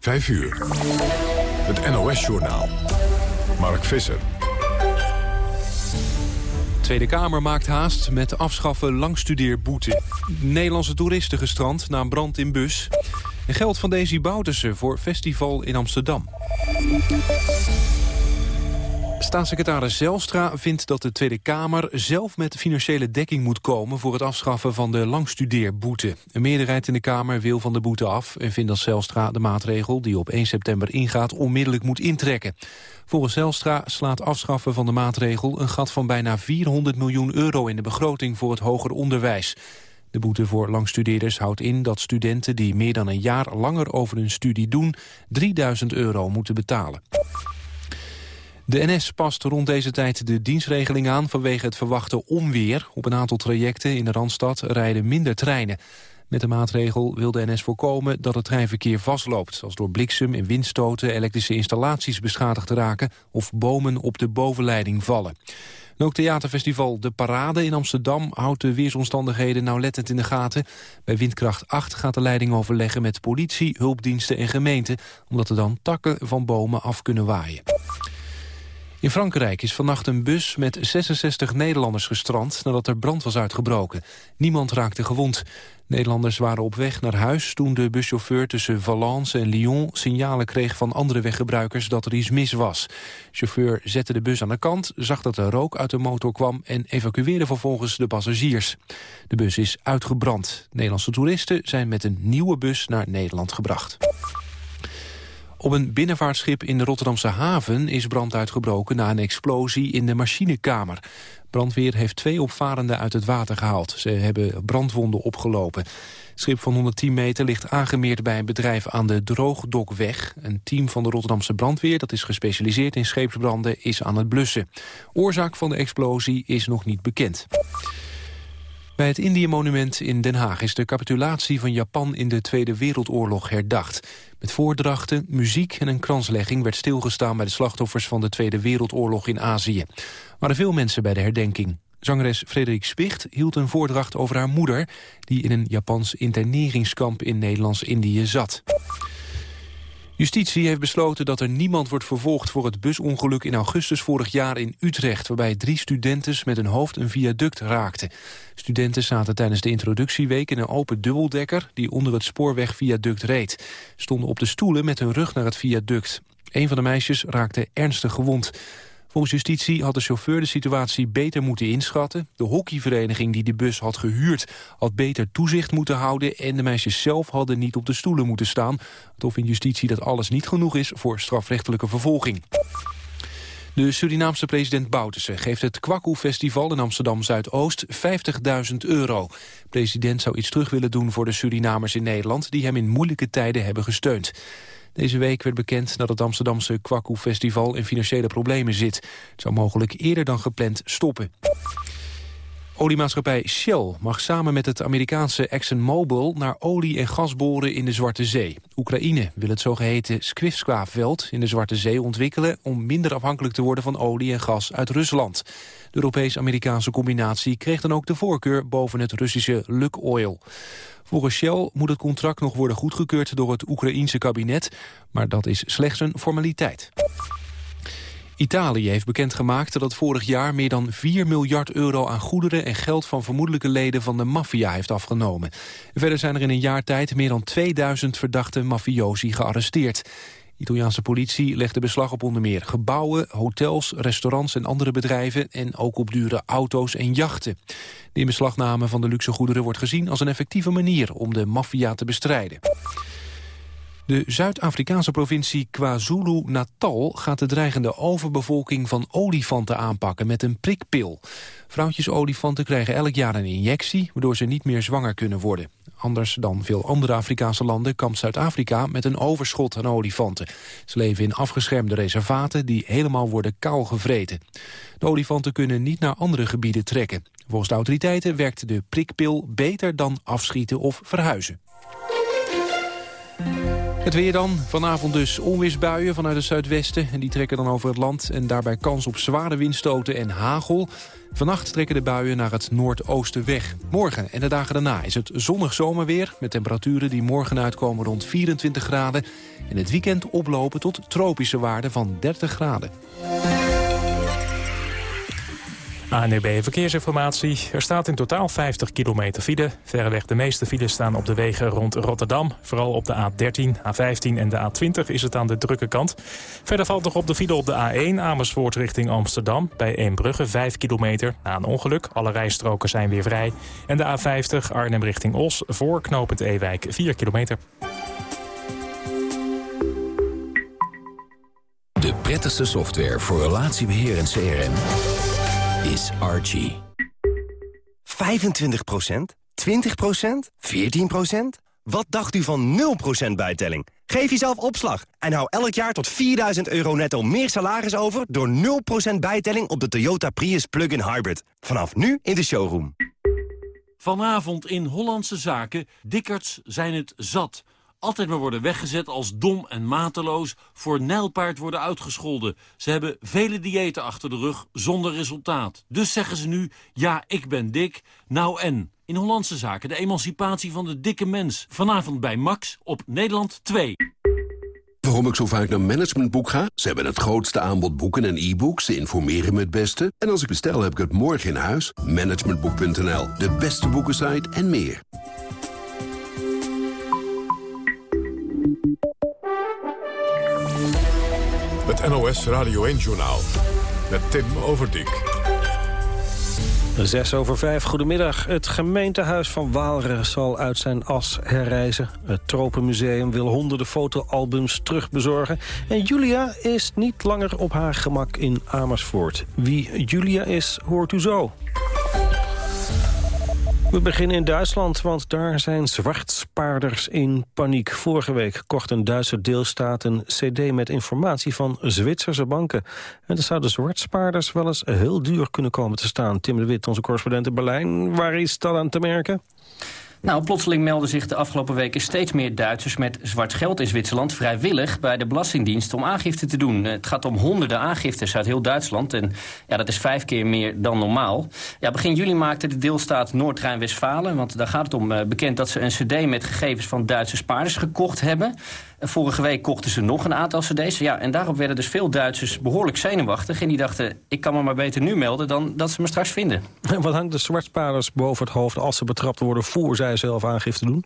5 uur. Het NOS-journaal. Mark Visser. Tweede Kamer maakt haast met afschaffen langstudeerboete. Nederlandse toeristen gestrand na brand in bus. En geld van Daisy Bouterse voor festival in Amsterdam. Staatssecretaris Zelstra vindt dat de Tweede Kamer zelf met financiële dekking moet komen voor het afschaffen van de langstudeerboete. Een meerderheid in de Kamer wil van de boete af en vindt dat Zelstra de maatregel die op 1 september ingaat onmiddellijk moet intrekken. Volgens Zelstra slaat afschaffen van de maatregel een gat van bijna 400 miljoen euro in de begroting voor het hoger onderwijs. De boete voor langstudeerders houdt in dat studenten die meer dan een jaar langer over hun studie doen 3000 euro moeten betalen. De NS past rond deze tijd de dienstregeling aan vanwege het verwachte onweer. Op een aantal trajecten in de Randstad rijden minder treinen. Met de maatregel wil de NS voorkomen dat het treinverkeer vastloopt... als door bliksem en windstoten elektrische installaties beschadigd raken... of bomen op de bovenleiding vallen. En ook theaterfestival De Parade in Amsterdam houdt de weersomstandigheden nauwlettend in de gaten. Bij windkracht 8 gaat de leiding overleggen met politie, hulpdiensten en gemeenten... omdat er dan takken van bomen af kunnen waaien. In Frankrijk is vannacht een bus met 66 Nederlanders gestrand nadat er brand was uitgebroken. Niemand raakte gewond. Nederlanders waren op weg naar huis toen de buschauffeur tussen Valence en Lyon signalen kreeg van andere weggebruikers dat er iets mis was. De chauffeur zette de bus aan de kant, zag dat er rook uit de motor kwam en evacueerde vervolgens de passagiers. De bus is uitgebrand. Nederlandse toeristen zijn met een nieuwe bus naar Nederland gebracht. Op een binnenvaartschip in de Rotterdamse haven is brand uitgebroken na een explosie in de machinekamer. Brandweer heeft twee opvarenden uit het water gehaald. Ze hebben brandwonden opgelopen. Het schip van 110 meter ligt aangemeerd bij een bedrijf aan de Droogdokweg. Een team van de Rotterdamse brandweer, dat is gespecialiseerd in scheepsbranden, is aan het blussen. Oorzaak van de explosie is nog niet bekend. Bij het Indië-monument in Den Haag is de capitulatie van Japan in de Tweede Wereldoorlog herdacht. Met voordrachten, muziek en een kranslegging werd stilgestaan bij de slachtoffers van de Tweede Wereldoorlog in Azië. Er waren veel mensen bij de herdenking. Zangeres Frederik Spicht hield een voordracht over haar moeder... die in een Japans interneringskamp in Nederlands-Indië zat. Justitie heeft besloten dat er niemand wordt vervolgd voor het busongeluk in augustus vorig jaar in Utrecht, waarbij drie studenten met hun hoofd een viaduct raakten. Studenten zaten tijdens de introductieweek in een open dubbeldekker die onder het spoorwegviaduct reed. Stonden op de stoelen met hun rug naar het viaduct. Een van de meisjes raakte ernstig gewond. Volgens justitie had de chauffeur de situatie beter moeten inschatten. De hockeyvereniging die de bus had gehuurd had beter toezicht moeten houden... en de meisjes zelf hadden niet op de stoelen moeten staan. Toch vindt justitie dat alles niet genoeg is voor strafrechtelijke vervolging. De Surinaamse president Bouterse geeft het Kwaku-festival in Amsterdam-Zuidoost 50.000 euro. De president zou iets terug willen doen voor de Surinamers in Nederland... die hem in moeilijke tijden hebben gesteund. Deze week werd bekend dat het Amsterdamse Kwaku Festival in financiële problemen zit. Het zou mogelijk eerder dan gepland stoppen. Oliemaatschappij Shell mag samen met het Amerikaanse ExxonMobil naar olie- en gas boren in de Zwarte Zee. Oekraïne wil het zogeheten Skvivska-veld in de Zwarte Zee ontwikkelen om minder afhankelijk te worden van olie en gas uit Rusland. De Europees-Amerikaanse combinatie kreeg dan ook de voorkeur boven het Russische Lukoil. Volgens Shell moet het contract nog worden goedgekeurd door het Oekraïense kabinet, maar dat is slechts een formaliteit. Italië heeft bekendgemaakt dat het vorig jaar meer dan 4 miljard euro aan goederen en geld van vermoedelijke leden van de maffia heeft afgenomen. Verder zijn er in een jaar tijd meer dan 2000 verdachte mafiosi gearresteerd. Italiaanse politie legde beslag op onder meer gebouwen, hotels, restaurants en andere bedrijven en ook op dure auto's en jachten. De inbeslagname van de luxe goederen wordt gezien als een effectieve manier om de maffia te bestrijden. De Zuid-Afrikaanse provincie KwaZulu-Natal gaat de dreigende overbevolking van olifanten aanpakken met een prikpil. Vrouwtjesolifanten krijgen elk jaar een injectie, waardoor ze niet meer zwanger kunnen worden. Anders dan veel andere Afrikaanse landen kampt Zuid-Afrika met een overschot aan olifanten. Ze leven in afgeschermde reservaten die helemaal worden kaal gevreten. De olifanten kunnen niet naar andere gebieden trekken. Volgens de autoriteiten werkt de prikpil beter dan afschieten of verhuizen. Het weer dan. Vanavond dus onweersbuien vanuit het zuidwesten. En die trekken dan over het land. En daarbij kans op zware windstoten en hagel. Vannacht trekken de buien naar het noordoosten weg. Morgen en de dagen daarna is het zonnig zomerweer... met temperaturen die morgen uitkomen rond 24 graden. En het weekend oplopen tot tropische waarden van 30 graden. ANUB Verkeersinformatie. Er staat in totaal 50 kilometer file. Verreweg de meeste files staan op de wegen rond Rotterdam. Vooral op de A13, A15 en de A20 is het aan de drukke kant. Verder valt nog op de file op de A1 Amersfoort richting Amsterdam. Bij Eembrugge 5 kilometer. Na een ongeluk, alle rijstroken zijn weer vrij. En de A50 Arnhem richting Os voor knooppunt Ewijk 4 kilometer. De prettigste software voor relatiebeheer en CRM is Archie. 25% 20% 14% Wat dacht u van 0% bijtelling? Geef jezelf opslag en hou elk jaar tot 4000 euro netto meer salaris over... door 0% bijtelling op de Toyota Prius Plug-in Hybrid. Vanaf nu in de showroom. Vanavond in Hollandse Zaken. Dikkerts zijn het zat altijd maar worden weggezet als dom en mateloos... voor nijlpaard worden uitgescholden. Ze hebben vele diëten achter de rug zonder resultaat. Dus zeggen ze nu, ja, ik ben dik, nou en... In Hollandse Zaken de emancipatie van de dikke mens. Vanavond bij Max op Nederland 2. Waarom ik zo vaak naar Managementboek ga? Ze hebben het grootste aanbod boeken en e-books. Ze informeren me het beste. En als ik bestel heb ik het morgen in huis. Managementboek.nl, de beste boekensite en meer. Het NOS Radio 1-journaal met Tim Overdijk. Zes over vijf, goedemiddag. Het gemeentehuis van Waalre zal uit zijn as herreizen. Het Tropenmuseum wil honderden fotoalbums terugbezorgen. En Julia is niet langer op haar gemak in Amersfoort. Wie Julia is, hoort u zo. We beginnen in Duitsland, want daar zijn zwartspaarders in paniek. Vorige week kocht een Duitse deelstaat een cd met informatie van Zwitserse banken. En dat zouden zwartspaarders wel eens heel duur kunnen komen te staan. Tim de Wit, onze correspondent in Berlijn, waar is dat aan te merken? Nou, plotseling melden zich de afgelopen weken steeds meer Duitsers met zwart geld in Zwitserland vrijwillig bij de Belastingdienst om aangifte te doen. Het gaat om honderden aangiftes uit heel Duitsland en ja, dat is vijf keer meer dan normaal. Ja, begin juli maakte de deelstaat Noord-Rijn-Westfalen, want daar gaat het om, eh, bekend dat ze een cd met gegevens van Duitse spaarders gekocht hebben. Vorige week kochten ze nog een aantal cd's. Ja, en daarop werden dus veel Duitsers behoorlijk zenuwachtig. En die dachten, ik kan me maar beter nu melden dan dat ze me straks vinden. En wat hangt de zwartsparers boven het hoofd als ze betrapt worden... voor zij zelf aangifte doen?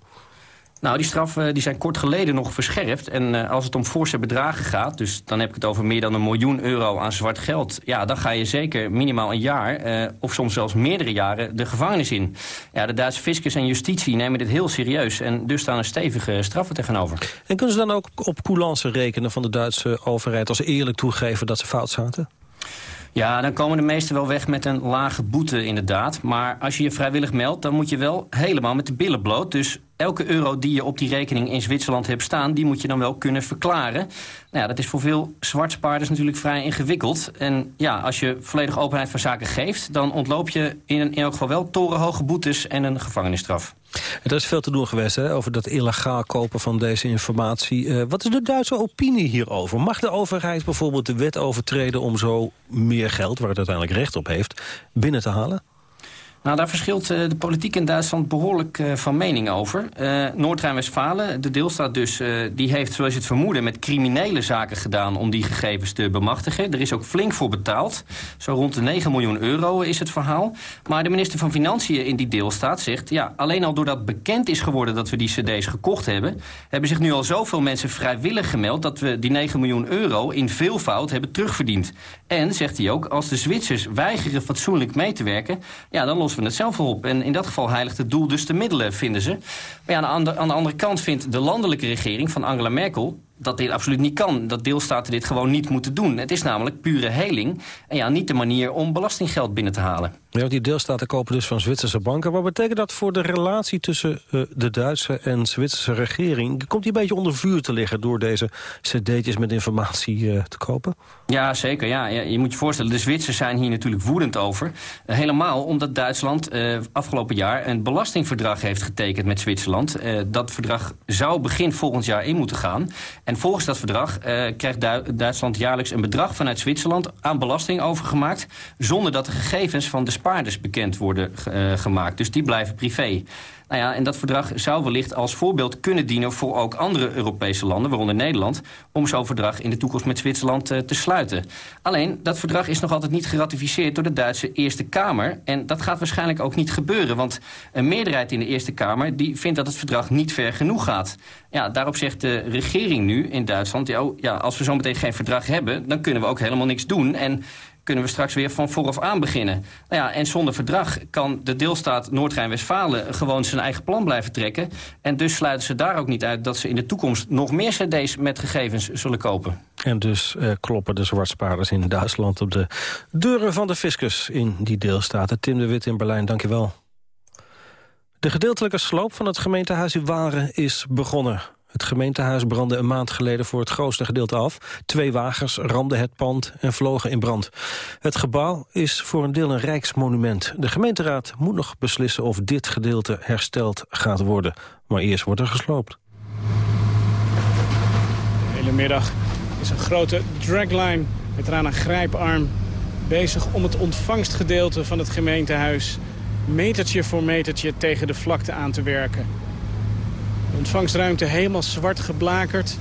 Nou, die straffen die zijn kort geleden nog verscherpt. En uh, als het om forse bedragen gaat, dus dan heb ik het over meer dan een miljoen euro aan zwart geld... ja, dan ga je zeker minimaal een jaar, uh, of soms zelfs meerdere jaren, de gevangenis in. Ja, de Duitse fiscus en justitie nemen dit heel serieus... en dus staan er stevige straffen tegenover. En kunnen ze dan ook op coulance rekenen van de Duitse overheid... als ze eerlijk toegeven dat ze fout zaten? Ja, dan komen de meesten wel weg met een lage boete inderdaad. Maar als je je vrijwillig meldt, dan moet je wel helemaal met de billen bloot. Dus elke euro die je op die rekening in Zwitserland hebt staan... die moet je dan wel kunnen verklaren. Nou ja, dat is voor veel zwartspaarders natuurlijk vrij ingewikkeld. En ja, als je volledig openheid van zaken geeft... dan ontloop je in, in elk geval wel torenhoge boetes en een gevangenisstraf. Er is veel te doen geweest hè, over dat illegaal kopen van deze informatie. Uh, wat is de Duitse opinie hierover? Mag de overheid bijvoorbeeld de wet overtreden om zo meer geld, waar het uiteindelijk recht op heeft, binnen te halen? Nou, daar verschilt uh, de politiek in Duitsland behoorlijk uh, van mening over. Uh, Noord-Rijn-Westfalen, de deelstaat dus, die heeft, zoals je het vermoeden... met criminele zaken gedaan om die gegevens te bemachtigen. Er is ook flink voor betaald. Zo rond de 9 miljoen euro is het verhaal. Maar de minister van Financiën in die deelstaat zegt... ja, alleen al doordat bekend is geworden dat we die cd's gekocht hebben... hebben zich nu al zoveel mensen vrijwillig gemeld... dat we die 9 miljoen euro in veelvoud hebben terugverdiend. En, zegt hij ook, als de Zwitsers weigeren fatsoenlijk mee te werken... ja, dan lossen we het op. En in dat geval heiligt het doel dus de middelen, vinden ze. Maar ja, aan de, aan de andere kant vindt de landelijke regering van Angela Merkel dat dit absoluut niet kan. Dat deelstaten dit gewoon niet moeten doen. Het is namelijk pure heling. En ja, niet de manier om belastinggeld binnen te halen. Ja, die deelstaten kopen dus van Zwitserse banken. Wat betekent dat voor de relatie tussen uh, de Duitse en Zwitserse regering? Komt die een beetje onder vuur te liggen door deze cd'tjes met informatie uh, te kopen? Ja, zeker. Ja. Je moet je voorstellen, de Zwitsers zijn hier natuurlijk woedend over. Uh, helemaal omdat Duitsland afgelopen jaar een belastingverdrag heeft getekend met Zwitserland. dat verdrag zou begin volgend jaar in moeten gaan. En volgens dat verdrag krijgt Du Duitsland jaarlijks een bedrag vanuit Zwitserland aan belasting overgemaakt... zonder dat de gegevens van de spaarders bekend worden uh, gemaakt. Dus die blijven privé. Nou ja, en dat verdrag zou wellicht als voorbeeld kunnen dienen... voor ook andere Europese landen, waaronder Nederland... om zo'n verdrag in de toekomst met Zwitserland uh, te sluiten. Alleen, dat verdrag is nog altijd niet geratificeerd... door de Duitse Eerste Kamer. En dat gaat waarschijnlijk ook niet gebeuren. Want een meerderheid in de Eerste Kamer... die vindt dat het verdrag niet ver genoeg gaat. Ja, daarop zegt de regering nu in Duitsland... Ja, oh, als we zo meteen geen verdrag hebben... dan kunnen we ook helemaal niks doen. En kunnen we straks weer van vooraf aan beginnen. Nou ja, en zonder verdrag kan de deelstaat Noord-Rijn-Westfalen... gewoon zijn eigen plan blijven trekken. En dus sluiten ze daar ook niet uit dat ze in de toekomst... nog meer cd's met gegevens zullen kopen. En dus eh, kloppen de zwartspaarders in Duitsland... op de deuren van de fiscus in die deelstaten. Tim de Wit in Berlijn, dankjewel. De gedeeltelijke sloop van het gemeentehuis Waren is begonnen. Het gemeentehuis brandde een maand geleden voor het grootste gedeelte af. Twee wagens ramden het pand en vlogen in brand. Het gebouw is voor een deel een rijksmonument. De gemeenteraad moet nog beslissen of dit gedeelte hersteld gaat worden. Maar eerst wordt er gesloopt. De hele middag is een grote dragline met eraan een grijparm... bezig om het ontvangstgedeelte van het gemeentehuis... metertje voor metertje tegen de vlakte aan te werken ontvangstruimte helemaal zwart geblakerd.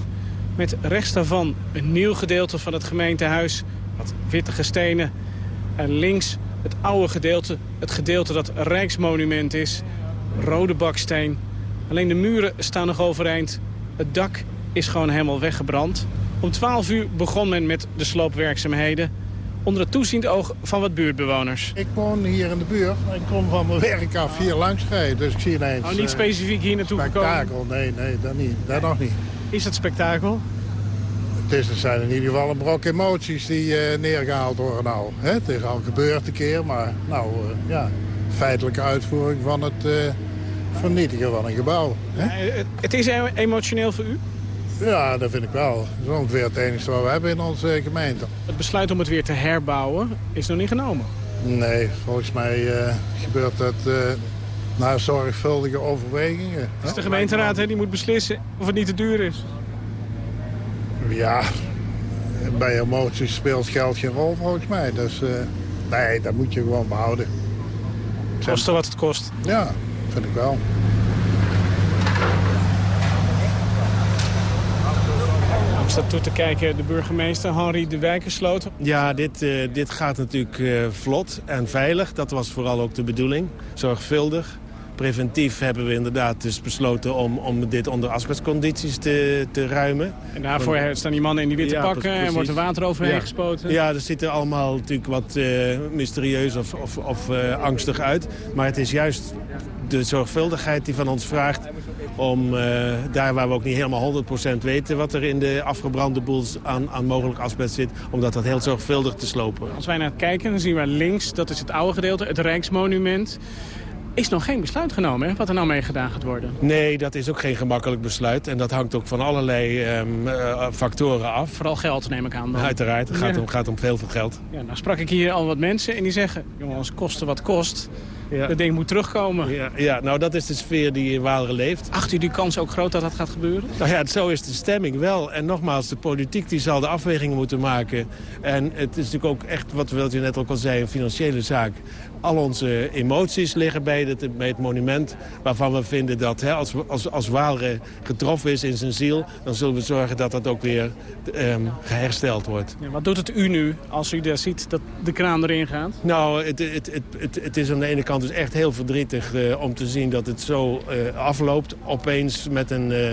Met rechts daarvan een nieuw gedeelte van het gemeentehuis. Wat wittige stenen. En links het oude gedeelte. Het gedeelte dat Rijksmonument is. Rode baksteen. Alleen de muren staan nog overeind. Het dak is gewoon helemaal weggebrand. Om 12 uur begon men met de sloopwerkzaamheden onder het toeziend oog van wat buurtbewoners. Ik woon hier in de buurt, ik kom van mijn werk af hier langs rijden, dus ik zie ineens... Oh, niet eh, specifiek hier naartoe spektakel. gekomen? nee, nee, dat, niet, dat nog niet. Is het spektakel? Het, is, er zijn in ieder geval een brok emoties die uh, neergehaald worden nou. Hè? Het is al gebeurd een keer, maar nou, uh, ja, feitelijke uitvoering van het vernietigen van een gebouw. Hè? Ja, het is emotioneel voor u? Ja, dat vind ik wel. Dat is ongeveer het enige wat we hebben in onze gemeente. Het besluit om het weer te herbouwen is nog niet genomen? Nee, volgens mij uh, gebeurt dat uh, na zorgvuldige overwegingen. Het is de gemeenteraad hè, die moet beslissen of het niet te duur is. Ja, bij emoties speelt geld geen rol volgens mij. Dus uh, nee, dat moet je gewoon behouden. Kosten wat het kost? Ja, vind ik wel. Staat toe te kijken de burgemeester Henri de Wijkersloot. Ja, dit, uh, dit gaat natuurlijk uh, vlot en veilig. Dat was vooral ook de bedoeling. Zorgvuldig. Preventief hebben we inderdaad dus besloten om, om dit onder asbestcondities te, te ruimen. En daarvoor Want, staan die mannen in die witte ja, pakken precies. en wordt er water overheen ja. gespoten? Ja, er allemaal natuurlijk wat uh, mysterieus of, of, of angstig uit. Maar het is juist de zorgvuldigheid die van ons vraagt om uh, daar waar we ook niet helemaal 100% weten wat er in de afgebrande boel aan, aan mogelijk asbest zit, om dat, dat heel zorgvuldig te slopen. Als wij naar het kijken, dan zien we links, dat is het oude gedeelte, het Rijksmonument is nog geen besluit genomen, hè, wat er nou mee gedaan gaat worden. Nee, dat is ook geen gemakkelijk besluit. En dat hangt ook van allerlei um, uh, factoren af. Vooral geld, neem ik aan. Dan. Uiteraard, het gaat, ja. om, gaat om veel veel geld. Ja, nou sprak ik hier al wat mensen en die zeggen... jongens, kosten wat kost. Ja. Dat ding moet terugkomen. Ja, ja, nou dat is de sfeer die in Waalre leeft. Acht u die kans ook groot dat dat gaat gebeuren? Nou ja, zo is de stemming wel. En nogmaals, de politiek die zal de afwegingen moeten maken. En het is natuurlijk ook echt, wat, wat u net ook al zei, een financiële zaak al onze emoties liggen bij het, bij het monument... waarvan we vinden dat hè, als, als, als Waalre getroffen is in zijn ziel... dan zullen we zorgen dat dat ook weer um, gehersteld wordt. Ja, wat doet het u nu als u daar ziet dat de kraan erin gaat? Nou, het, het, het, het, het is aan de ene kant dus echt heel verdrietig uh, om te zien dat het zo uh, afloopt. Opeens met een, uh,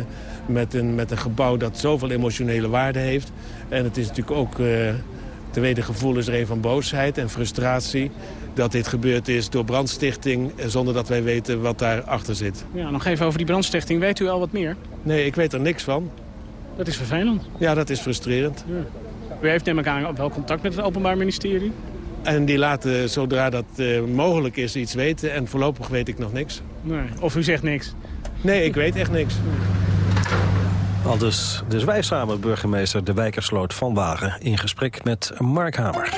met, een, met een gebouw dat zoveel emotionele waarde heeft. En het is natuurlijk ook... De tweede gevoel is er een van boosheid en frustratie dat dit gebeurd is door brandstichting... zonder dat wij weten wat daarachter zit. Ja, nog even over die brandstichting. Weet u al wat meer? Nee, ik weet er niks van. Dat is vervelend. Ja, dat is frustrerend. U heeft neem ik aan wel contact met het Openbaar Ministerie? En die laten, zodra dat uh, mogelijk is, iets weten. En voorlopig weet ik nog niks. Nee. Of u zegt niks? Nee, ik weet echt niks. Al dus de zwijzame burgemeester De Wijkersloot van Wagen... in gesprek met Mark Hamer.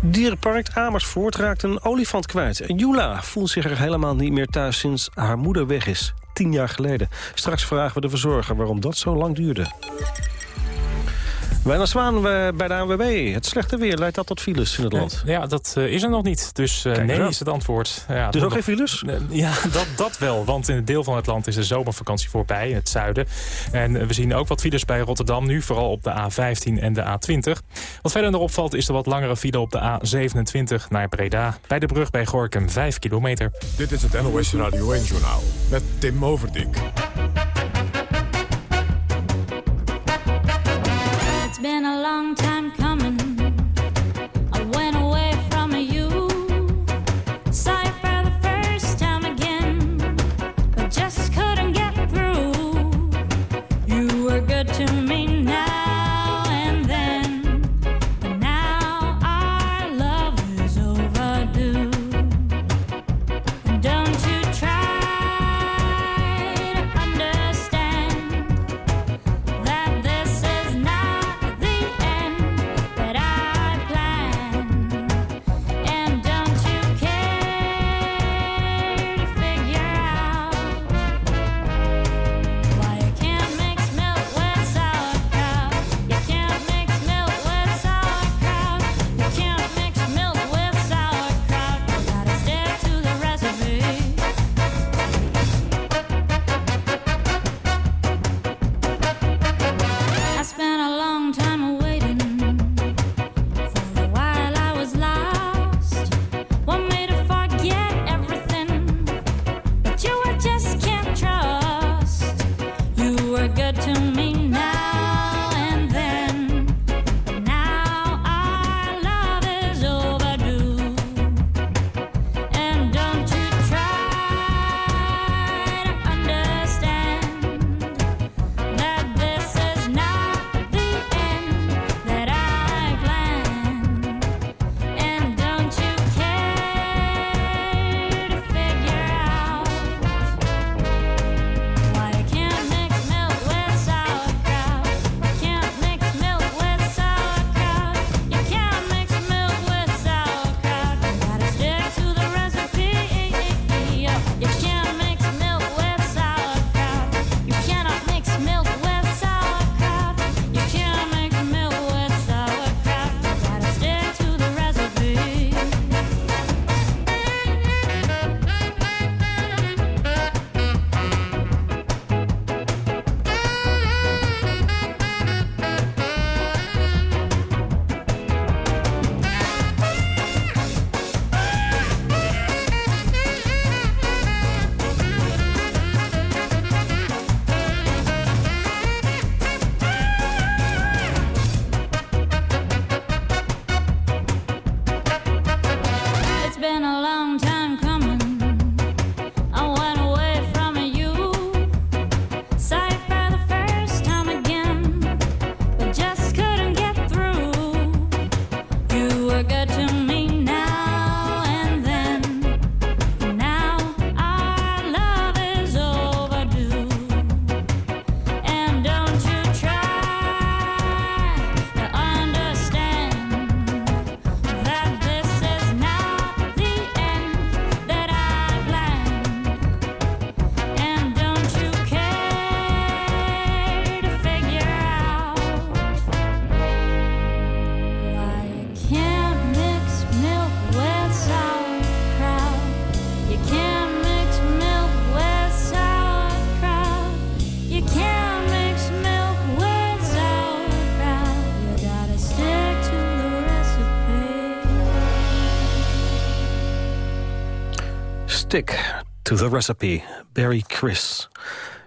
Dierenpark Amersfoort raakt een olifant kwijt. Jula voelt zich er helemaal niet meer thuis sinds haar moeder weg is. Tien jaar geleden. Straks vragen we de verzorger waarom dat zo lang duurde. Wijnand Zwaan bij de ANWB. Het slechte weer leidt dat tot files in het land. ja, dat uh, is er nog niet. Dus uh, nee is het antwoord. Ja, dus ook geen files? Ja, dat, dat wel. Want in het deel van het land is de zomervakantie voorbij, in het zuiden. En we zien ook wat files bij Rotterdam nu, vooral op de A15 en de A20. Wat verder nog opvalt is de wat langere file op de A27 naar Breda. Bij de brug bij Gorkum 5 kilometer. Dit is het NOS Radio 1-journaal met Tim Overdijk. Long time coming. Stick to the Recipe, Barry Chris.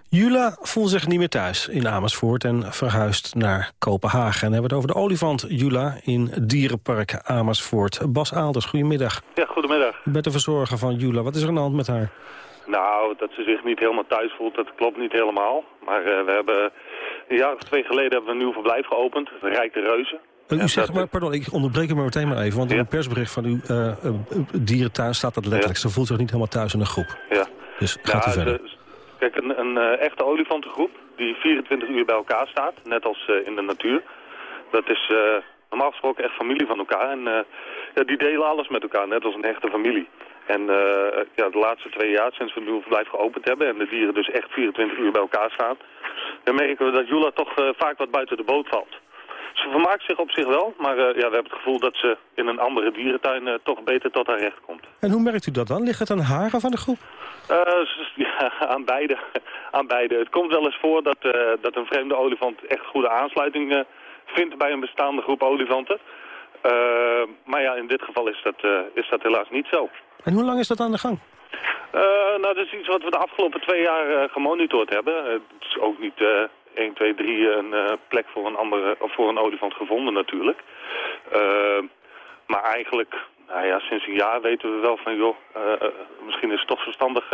Jula voelt zich niet meer thuis in Amersfoort en verhuist naar Kopenhagen. En hebben het over de olifant Jula in Dierenpark Amersfoort. Bas Aalders, goedemiddag. Ja, goedemiddag. U bent de verzorger van Jula. Wat is er aan de hand met haar? Nou, dat ze zich niet helemaal thuis voelt, dat klopt niet helemaal. Maar uh, we hebben een jaar of twee geleden hebben we een nieuw verblijf geopend. Het Rijk de Reuzen. Uh, u zegt, maar, pardon, ik onderbreek u maar meteen maar even. Want in een persbericht van uw uh, uh, dierentuin staat dat letterlijk. Ze voelt zich niet helemaal thuis in een groep. Ja. Dus gaat u verder. kijk, een, een echte olifantengroep die 24 uur bij elkaar staat. Net als in de natuur. Dat is normaal gesproken echt familie van elkaar. En ja, die delen alles met elkaar, net als een echte familie. En ja, de laatste twee jaar, sinds we het verblijf geopend hebben... en de dieren dus echt 24 uur bij elkaar staan... dan merken we dat Jula toch vaak wat buiten de boot valt. Ze vermaakt zich op zich wel, maar uh, ja, we hebben het gevoel dat ze in een andere dierentuin uh, toch beter tot haar recht komt. En hoe merkt u dat dan? Ligt het aan haar of aan de groep? Uh, ja, aan beide. aan beide. Het komt wel eens voor dat, dat een vreemde olifant echt goede aansluiting vindt bij een bestaande groep olifanten. maar ja, in dit geval is dat, is dat helaas niet zo. En hoe lang is dat aan de gang? nou, dat is iets wat we de afgelopen twee jaar gemonitord hebben. Het is ook niet 1, 2, 3 een uh, plek voor een, andere, of voor een olifant gevonden natuurlijk. Uh, maar eigenlijk, nou ja, sinds een jaar weten we wel van, joh, uh, misschien is het toch verstandig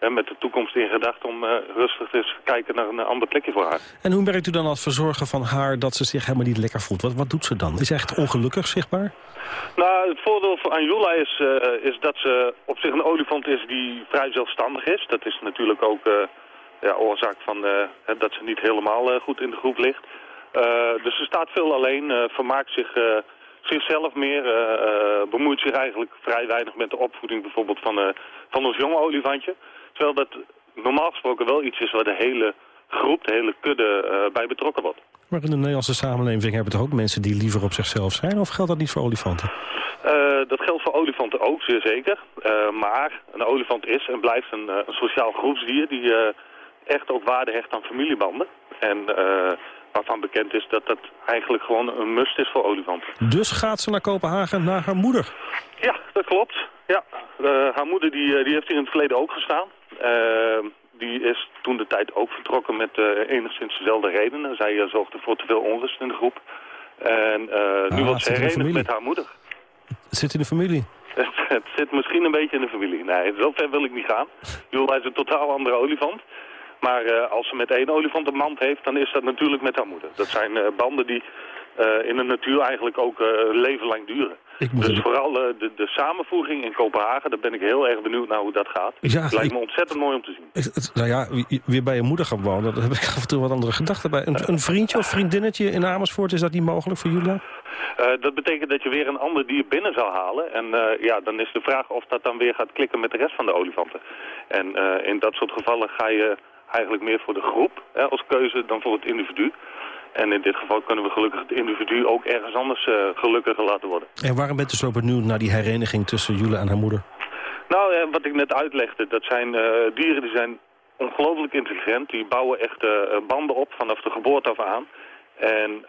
met de toekomst in gedachten om rustig eens kijken naar een ander plekje voor haar. En hoe merkt u dan als verzorger van haar dat ze zich helemaal niet lekker voelt? Wat, wat doet ze dan? Is ze echt ongelukkig zichtbaar? Nou, het voordeel van Anjula is, is dat ze op zich een olifant is die vrij zelfstandig is. Dat is natuurlijk ook ja, oorzaak van uh, dat ze niet helemaal uh, goed in de groep ligt. Uh, dus ze staat veel alleen, vermaakt zich, zichzelf meer, bemoeit zich eigenlijk vrij weinig met de opvoeding bijvoorbeeld van, van ons jonge olifantje. Terwijl dat normaal gesproken wel iets is waar de hele groep, de hele kudde bij betrokken wordt. Maar in de Nederlandse samenleving hebben toch ook mensen die liever op zichzelf zijn? Of geldt dat niet voor olifanten? Dat geldt voor olifanten ook, zeer zeker. Maar een olifant is en blijft een, een sociaal groepsdier die echt ook waarde hecht aan familiebanden. En uh, waarvan bekend is dat dat eigenlijk gewoon een must is voor olifanten. Dus gaat ze naar Kopenhagen naar haar moeder? Ja, dat klopt. Ja. Uh, haar moeder die, die heeft hier in het verleden ook gestaan. Uh, die is toen de tijd ook vertrokken met enigszins dezelfde redenen. Zij zorgde voor te veel onrust in de groep. En nu ah, wordt ze herenigd met haar moeder. Het zit in de familie? Het, het, zit misschien een beetje in de familie. Nee, zover wil ik niet gaan. Jula is een totaal andere olifant. Maar uh, als ze met één olifant een mand heeft, dan is dat natuurlijk met haar moeder. Dat zijn uh, banden die uh, in de natuur eigenlijk ook leven lang duren. Dus vooral de, de, samenvoeging in Kopenhagen, daar ben ik heel erg benieuwd naar hoe dat gaat. Ja, het lijkt me ontzettend mooi om te zien. Het, nou ja, weer bij je moeder gaan wonen, daar heb ik af en toe wat andere gedachten bij. Een, een vriendje of vriendinnetje in Amersfoort, is dat niet mogelijk voor jullie? Uh, dat betekent dat je weer een ander dier binnen zou halen. En uh, ja, dan is de vraag of dat dan weer gaat klikken met de rest van de olifanten. En uh, in dat soort gevallen ga je eigenlijk meer voor de groep hè, als keuze dan voor het individu. En in dit geval kunnen we gelukkig het individu ook ergens anders uh, gelukkiger laten worden. En waarom bent u zo benieuwd naar die hereniging tussen Jule en haar moeder? Nou, uh, wat ik net uitlegde, dat zijn uh, dieren die zijn ongelooflijk intelligent. Die bouwen echt banden op vanaf de geboorte af aan. En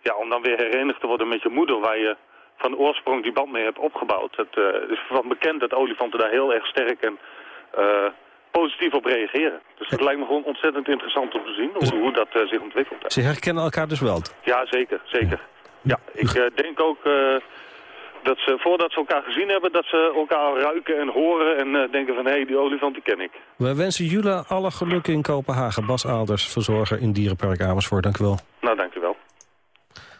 ja, om dan weer herenigd te worden met je moeder, waar je van oorsprong die band mee hebt opgebouwd. Het is van bekend dat olifanten daar heel erg sterk en positief op reageren. Dus het lijkt me gewoon ontzettend interessant om te zien hoe, hoe dat uh, zich ontwikkelt. Ze herkennen elkaar dus wel? Ja, zeker. zeker. Ja, ik uh, denk ook uh, dat ze, voordat ze elkaar gezien hebben, dat ze elkaar ruiken en horen en denken van, hé, hey, die olifant die ken ik. We wensen Jula alle geluk in Kopenhagen. Bas Aalders, verzorger in Dierenpark Amersfoort. Dank u wel. Nou, dank u wel.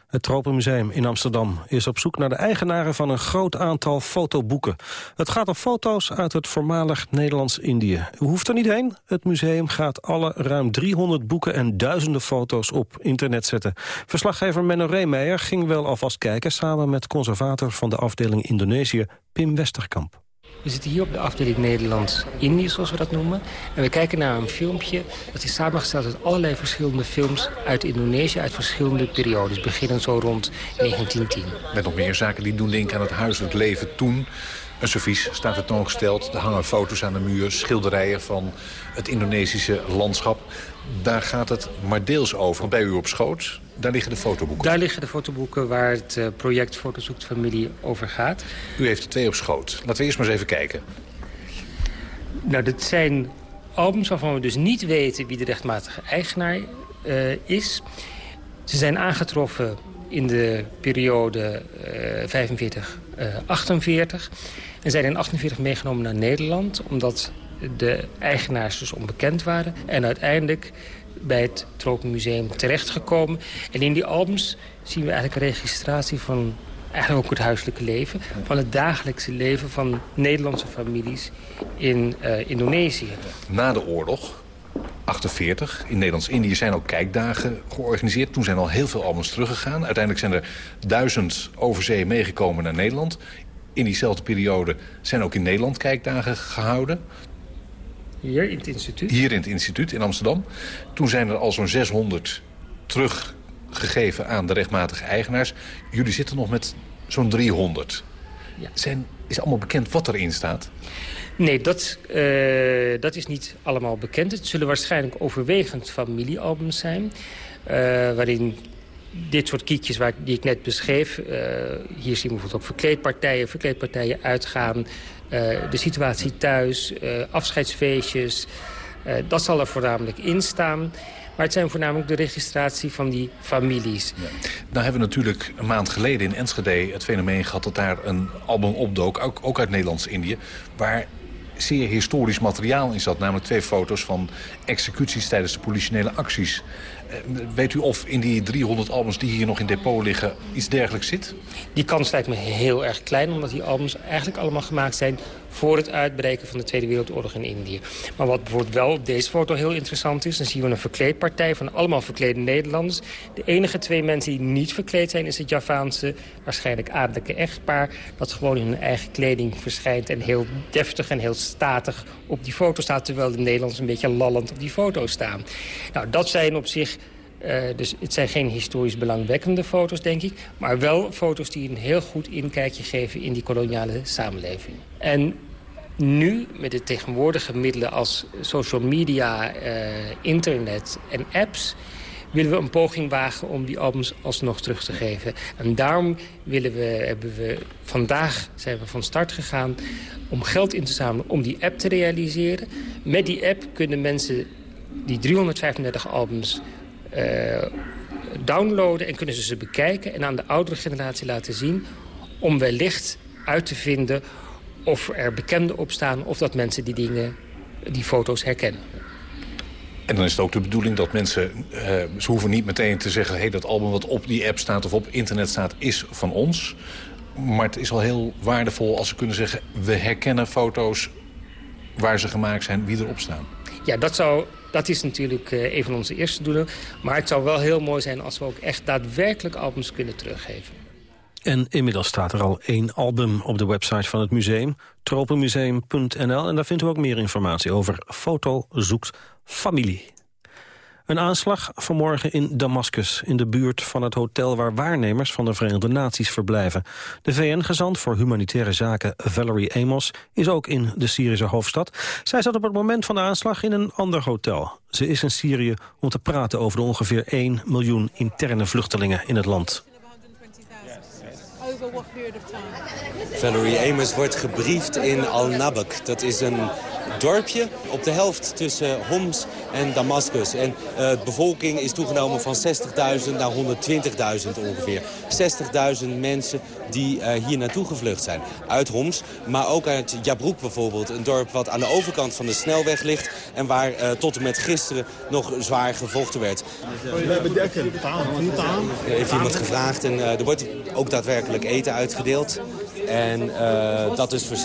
Het Tropenmuseum in Amsterdam is op zoek naar de eigenaren van een groot aantal fotoboeken. Het gaat om foto's uit het voormalig Nederlands-Indië. U hoeft er niet heen. Het museum gaat alle ruim 300 boeken en duizenden foto's op internet zetten. Verslaggever Menno Reemeijer ging wel alvast kijken... samen met conservator van de afdeling Indonesië, Pim Westerkamp. We zitten hier op de afdeling Nederlands-Indië, zoals we dat noemen. En we kijken naar een filmpje dat is samengesteld uit allerlei verschillende films uit Indonesië, uit verschillende periodes, beginnend zo rond 1910. Met nog meer zaken die doen denken aan het huiselijk leven toen. Een servies staat tentoongesteld. Er hangen foto's aan de muur, schilderijen van het Indonesische landschap. Daar gaat het maar deels over. Bij u op schoot, daar liggen de fotoboeken. Daar liggen de fotoboeken waar het uh, project Fotozoekt Familie over gaat. U heeft er twee op schoot. Laten we eerst maar eens even kijken. Nou, dat zijn albums waarvan we dus niet weten wie de rechtmatige eigenaar uh, is. Ze zijn aangetroffen in de periode uh, 45-48. en zijn in 48 meegenomen naar Nederland... omdat de eigenaars dus onbekend waren. En uiteindelijk bij het Tropenmuseum terechtgekomen. En in die albums zien we eigenlijk een registratie van eigenlijk ook het huiselijke leven... van het dagelijkse leven van Nederlandse families in uh, Indonesië. Na de oorlog 48. In Nederlands-Indië zijn ook kijkdagen georganiseerd. Toen zijn al heel veel albums teruggegaan. Uiteindelijk zijn er duizend over zee meegekomen naar Nederland. In diezelfde periode zijn ook in Nederland kijkdagen gehouden. Hier in het instituut? Hier in het instituut in Amsterdam. Toen zijn er al zo'n 600 teruggegeven aan de rechtmatige eigenaars. Jullie zitten nog met zo'n 300. Ja. Zijn, is allemaal bekend wat erin staat? Nee, dat, uh, dat is niet allemaal bekend. Het zullen waarschijnlijk overwegend familiealbums zijn... Uh, waarin dit soort kiekjes waar, die ik net beschreef... Uh, hier zien we bijvoorbeeld ook verkleedpartijen, verkleedpartijen uitgaan... de situatie thuis, afscheidsfeestjes... dat zal er voornamelijk in staan... Maar het zijn voornamelijk de registratie van die families. Ja. Nou hebben we natuurlijk een maand geleden in Enschede het fenomeen gehad... dat daar een album opdook, ook, ook uit Nederlands-Indië... waar zeer historisch materiaal in zat. Namelijk twee foto's van executies tijdens de politionele acties. Eh, weet u of in die 300 albums die hier nog in depot liggen iets dergelijks zit? Die kans lijkt me heel erg klein, omdat die albums eigenlijk allemaal gemaakt zijn voor het uitbreken van de Tweede Wereldoorlog in Indië. Maar wat bijvoorbeeld wel op deze foto heel interessant is... dan zien we een verkleedpartij van allemaal verklede Nederlanders. De enige twee mensen die niet verkleed zijn... is het Javaanse, waarschijnlijk adellijke echtpaar... dat gewoon in hun eigen kleding verschijnt... en heel deftig en heel statig op die foto staat... terwijl de Nederlanders een beetje lallend op die foto staan. Nou, dat zijn op zich... Uh, dus het zijn geen historisch belangwekkende foto's, denk ik. Maar wel foto's die een heel goed inkijkje geven in die koloniale samenleving. En nu, met de tegenwoordige middelen als social media, uh, internet en apps... willen we een poging wagen om die albums alsnog terug te geven. En daarom willen we, hebben we, vandaag zijn we van start gegaan om geld in te zamelen om die app te realiseren. Met die app kunnen mensen die 335 albums uh, downloaden... en kunnen ze ze bekijken en aan de oudere generatie laten zien... om wellicht uit te vinden of er bekenden op staan... of dat mensen die dingen, die foto's herkennen. En dan is het ook de bedoeling dat mensen... Uh, ze hoeven niet meteen te zeggen... Hey, dat album wat op die app staat of op internet staat is van ons. Maar het is al heel waardevol als ze kunnen zeggen... we herkennen foto's waar ze gemaakt zijn, wie erop staan. Ja, dat, zou, dat is natuurlijk uh, een van onze eerste doelen. Maar het zou wel heel mooi zijn als we ook echt daadwerkelijk albums kunnen teruggeven. En inmiddels staat er al één album op de website van het museum, tropenmuseum.nl. En daar vindt u ook meer informatie over Foto zoekt familie. Een aanslag vanmorgen in Damascus, in de buurt van het hotel waar waarnemers van de Verenigde Naties verblijven. De VN-gezant voor humanitaire zaken Valerie Amos is ook in de Syrische hoofdstad. Zij zat op het moment van de aanslag in een ander hotel. Ze is in Syrië om te praten over de ongeveer 1 miljoen interne vluchtelingen in het land. over what period of time? Valerie Amos wordt gebriefd in Al-Nabak. Dat is een dorpje op de helft tussen Homs en Damascus. En uh, de bevolking is toegenomen van 60.000 naar 120.000 ongeveer. 60.000 mensen die uh, hier naartoe gevlucht zijn. Uit Homs, maar ook uit Jabroek bijvoorbeeld. Een dorp wat aan de overkant van de snelweg ligt... en waar uh, tot en met gisteren nog zwaar gevochten werd. Er heeft iemand gevraagd en er wordt ook daadwerkelijk eten uitgedeeld. En uh, dat is voor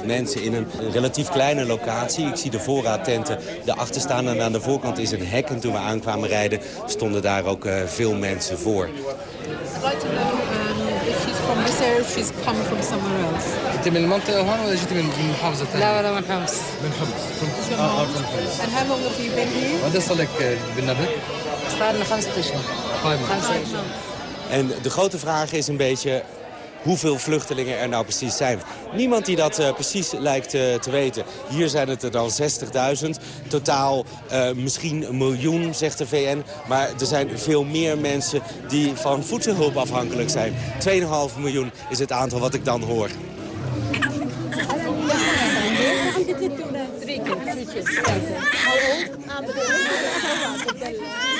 60.000 mensen in een relatief kleine locatie. Ik zie de voorraadtenten erachter staan en aan de voorkant is een hek. En toen we aankwamen rijden stonden daar ook uh, veel mensen voor. I'd like to know um, if she's from this area, she's coming from somewhere else. انت من المنطقه هون ولا جيتي من محافظه ثانيه؟ لا ولا من حمص. من حمص. From, uh, from Homs. And how long have you been here? وقد صار لك بالنبك؟ صار لنا خمسة اشهر. خمسة اشهر. En de grote vraag is een beetje, hoeveel vluchtelingen er nou precies zijn. Niemand die dat uh, precies lijkt uh, te weten. Hier zijn het er dan 60.000. Totaal uh, misschien een miljoen, zegt de VN. Maar er zijn veel meer mensen die van voedselhulp afhankelijk zijn. 2,5 miljoen is het aantal wat ik dan hoor. Er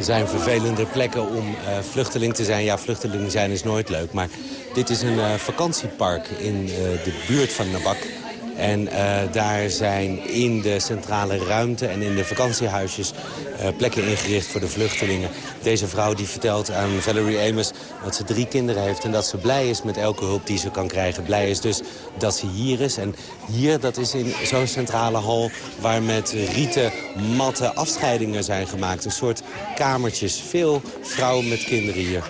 zijn vervelende plekken om uh, vluchteling te zijn. Ja, vluchteling zijn is nooit leuk. Maar dit is een uh, vakantiepark in uh, de buurt van Nabak. En daar zijn in de centrale ruimte en in de vakantiehuisjes plekken ingericht voor de vluchtelingen. Deze vrouw die vertelt aan Valerie Amos dat ze drie kinderen heeft... en dat ze blij is met elke hulp die ze kan krijgen. Blij is dus dat ze hier is. En hier, dat is in zo'n centrale hal... waar met rieten, matte afscheidingen zijn gemaakt. Een soort kamertjes. Veel vrouwen met kinderen hier.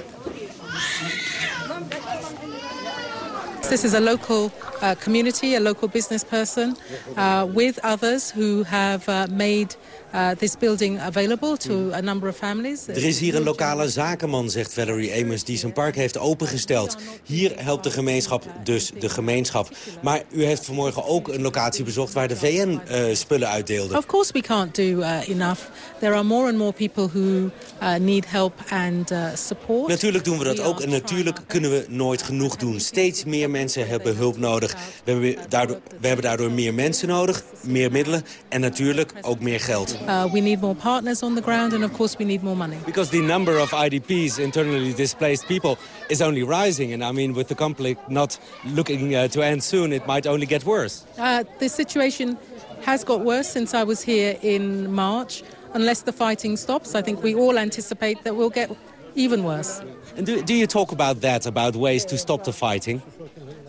This is a local uh, community, a local business person, uh, with others who have uh, made uh, this building available to a number of families. Er is hier een lokale zakenman, zegt Valerie Amos, die zijn park heeft opengesteld. Hier helpt de gemeenschap dus de gemeenschap. Maar u heeft vanmorgen ook een locatie bezocht waar de VN uh, spullen uitdeelde. Of course we can't do uh, enough. There are more and more people who uh, need help and uh, support. Natuurlijk doen we dat ook en natuurlijk kunnen we nooit genoeg doen. Steeds meer mensen hebben hulp nodig. We hebben daardoor, we hebben daardoor meer mensen nodig, meer middelen en natuurlijk ook meer geld. Uh, we need more partners on the ground and of course we need more money. Because the number of IDPs, internally displaced people, is only rising. And I mean, with the conflict not looking uh, to end soon, it might only get worse. Uh, the situation has got worse since I was here in March. Unless the fighting stops, I think we all anticipate that we'll get even worse. And do, do you talk about that, about ways to stop the fighting?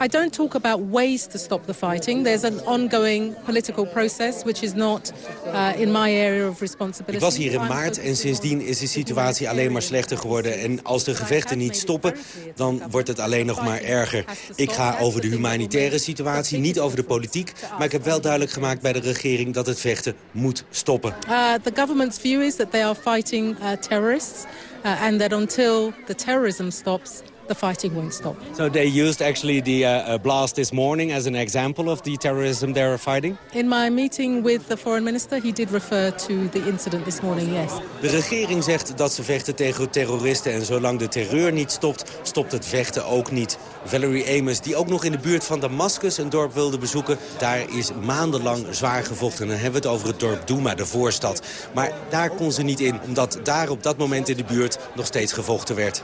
I don't talk about ways to stop the fighting. There's an ongoing political process which is not uh, in my area of responsibility. Ik was hier in maart en sindsdien is de situatie alleen maar slechter geworden. En als de gevechten niet stoppen, dan wordt het alleen nog maar erger. Ik ga over de humanitaire situatie, niet over de politiek. Maar ik heb wel duidelijk gemaakt bij de regering dat het vechten moet stoppen. Uh, the government's view is that they are fighting uh, terrorists. Uh, and that until the terrorism stops, the fighting won't stop. So they used actually the uh, blast this morning as an example of the terrorism they are fighting? In my meeting with the foreign minister, he did refer to the incident this morning, yes. De regering zegt dat ze vechten tegen terroristen en zolang de terreur niet stopt, stopt het vechten ook niet. Valerie Amos, die ook nog in de buurt van Damascus een dorp wilde bezoeken, daar is maandenlang zwaar gevochten. En dan hebben we het over het dorp Douma, de voorstad. Maar daar kon ze niet in, omdat daar op dat moment in de buurt nog steeds gevochten werd.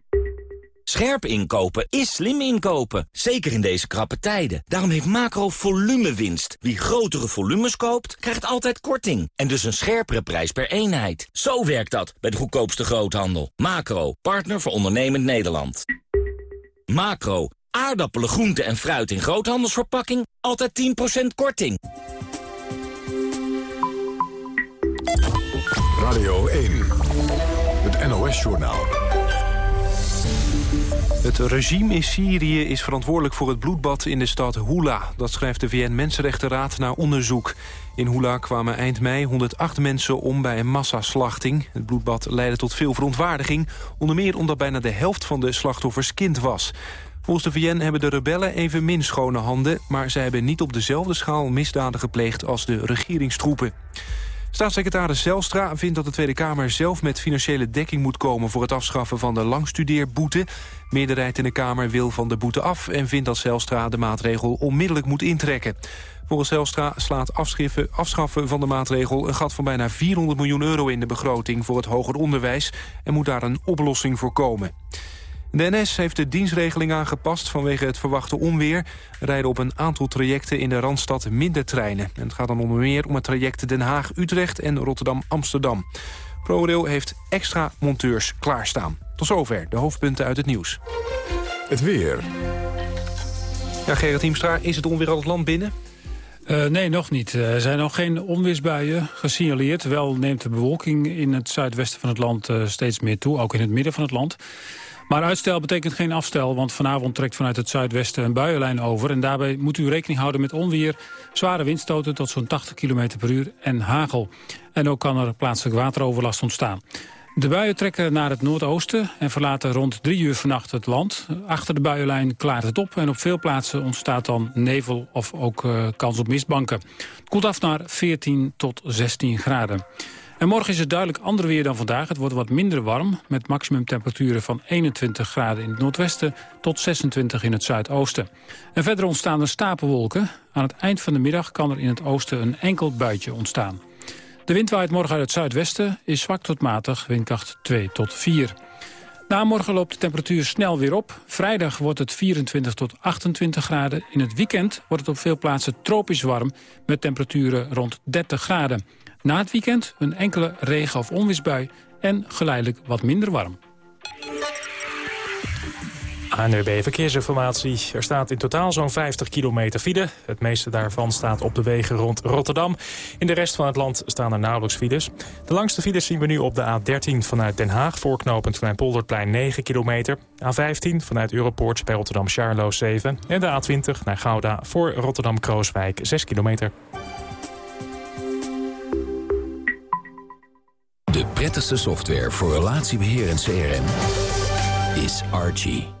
Scherp inkopen is slim inkopen, zeker in deze krappe tijden. Daarom heeft Macro winst. Wie grotere volumes koopt, krijgt altijd korting. En dus een scherpere prijs per eenheid. Zo werkt dat bij de goedkoopste groothandel. Macro, partner voor ondernemend Nederland. Macro, aardappelen, groenten en fruit in groothandelsverpakking, altijd 10% korting. Radio 1, het NOS-journaal. Het regime in Syrië is verantwoordelijk voor het bloedbad in de stad Hula. Dat schrijft de VN-Mensenrechtenraad naar onderzoek. In Hula kwamen eind mei 108 mensen om bij een massaslachting. Het bloedbad leidde tot veel verontwaardiging. Onder meer omdat bijna de helft van de slachtoffers kind was. Volgens de VN hebben de rebellen evenmin schone handen... maar zij hebben niet op dezelfde schaal misdaden gepleegd als de regeringstroepen. Staatssecretaris Zelstra vindt dat de Tweede Kamer zelf met financiële dekking moet komen voor het afschaffen van de langstudeerboete. Meerderheid in de Kamer wil van de boete af en vindt dat Zelstra de maatregel onmiddellijk moet intrekken. Volgens Zelstra slaat afschaffen van de maatregel een gat van bijna 400 miljoen euro in de begroting voor het hoger onderwijs en moet daar een oplossing voor komen. De NS heeft de dienstregeling aangepast vanwege het verwachte onweer. rijden op een aantal trajecten in de Randstad minder treinen. En het gaat dan onder meer om het traject Den Haag-Utrecht en Rotterdam-Amsterdam. ProRail heeft extra monteurs klaarstaan. Tot zover de hoofdpunten uit het nieuws. Het weer. Ja, Gerrit Hiemstra, is het onweer al het land binnen? Uh, nee, nog niet. Er zijn nog geen onweersbuien gesignaleerd. Wel neemt de bewolking in het zuidwesten van het land uh, steeds meer toe. Ook in het midden van het land. Maar uitstel betekent geen afstel, want vanavond trekt vanuit het zuidwesten een buienlijn over. En daarbij moet u rekening houden met onweer, zware windstoten tot zo'n 80 km per uur en hagel. En ook kan er plaatselijk wateroverlast ontstaan. De buien trekken naar het noordoosten en verlaten rond drie uur vannacht het land. Achter de buienlijn klaart het op en op veel plaatsen ontstaat dan nevel of ook uh, kans op mistbanken. Het koelt af naar 14 tot 16 graden. En morgen is het duidelijk ander weer dan vandaag. Het wordt wat minder warm, met maximumtemperaturen van 21 graden in het noordwesten tot 26 in het zuidoosten. En verder ontstaan er stapelwolken. Aan het eind van de middag kan er in het oosten een enkel buitje ontstaan. De wind waait morgen uit het zuidwesten, is zwak tot matig, windkracht 2 tot 4. Na morgen loopt de temperatuur snel weer op. Vrijdag wordt het 24 tot 28 graden. In het weekend wordt het op veel plaatsen tropisch warm... met temperaturen rond 30 graden. Na het weekend een enkele regen- of onweersbui... en geleidelijk wat minder warm. ANUB Verkeersinformatie. Er staat in totaal zo'n 50 kilometer file. Het meeste daarvan staat op de wegen rond Rotterdam. In de rest van het land staan er nauwelijks files. De langste files zien we nu op de A13 vanuit Den Haag... voorknopend Polderplein 9 kilometer. A15 vanuit Europoort bij Rotterdam-Charlo 7. En de A20 naar Gouda voor Rotterdam-Krooswijk 6 kilometer. De prettigste software voor relatiebeheer en CRM is Archie.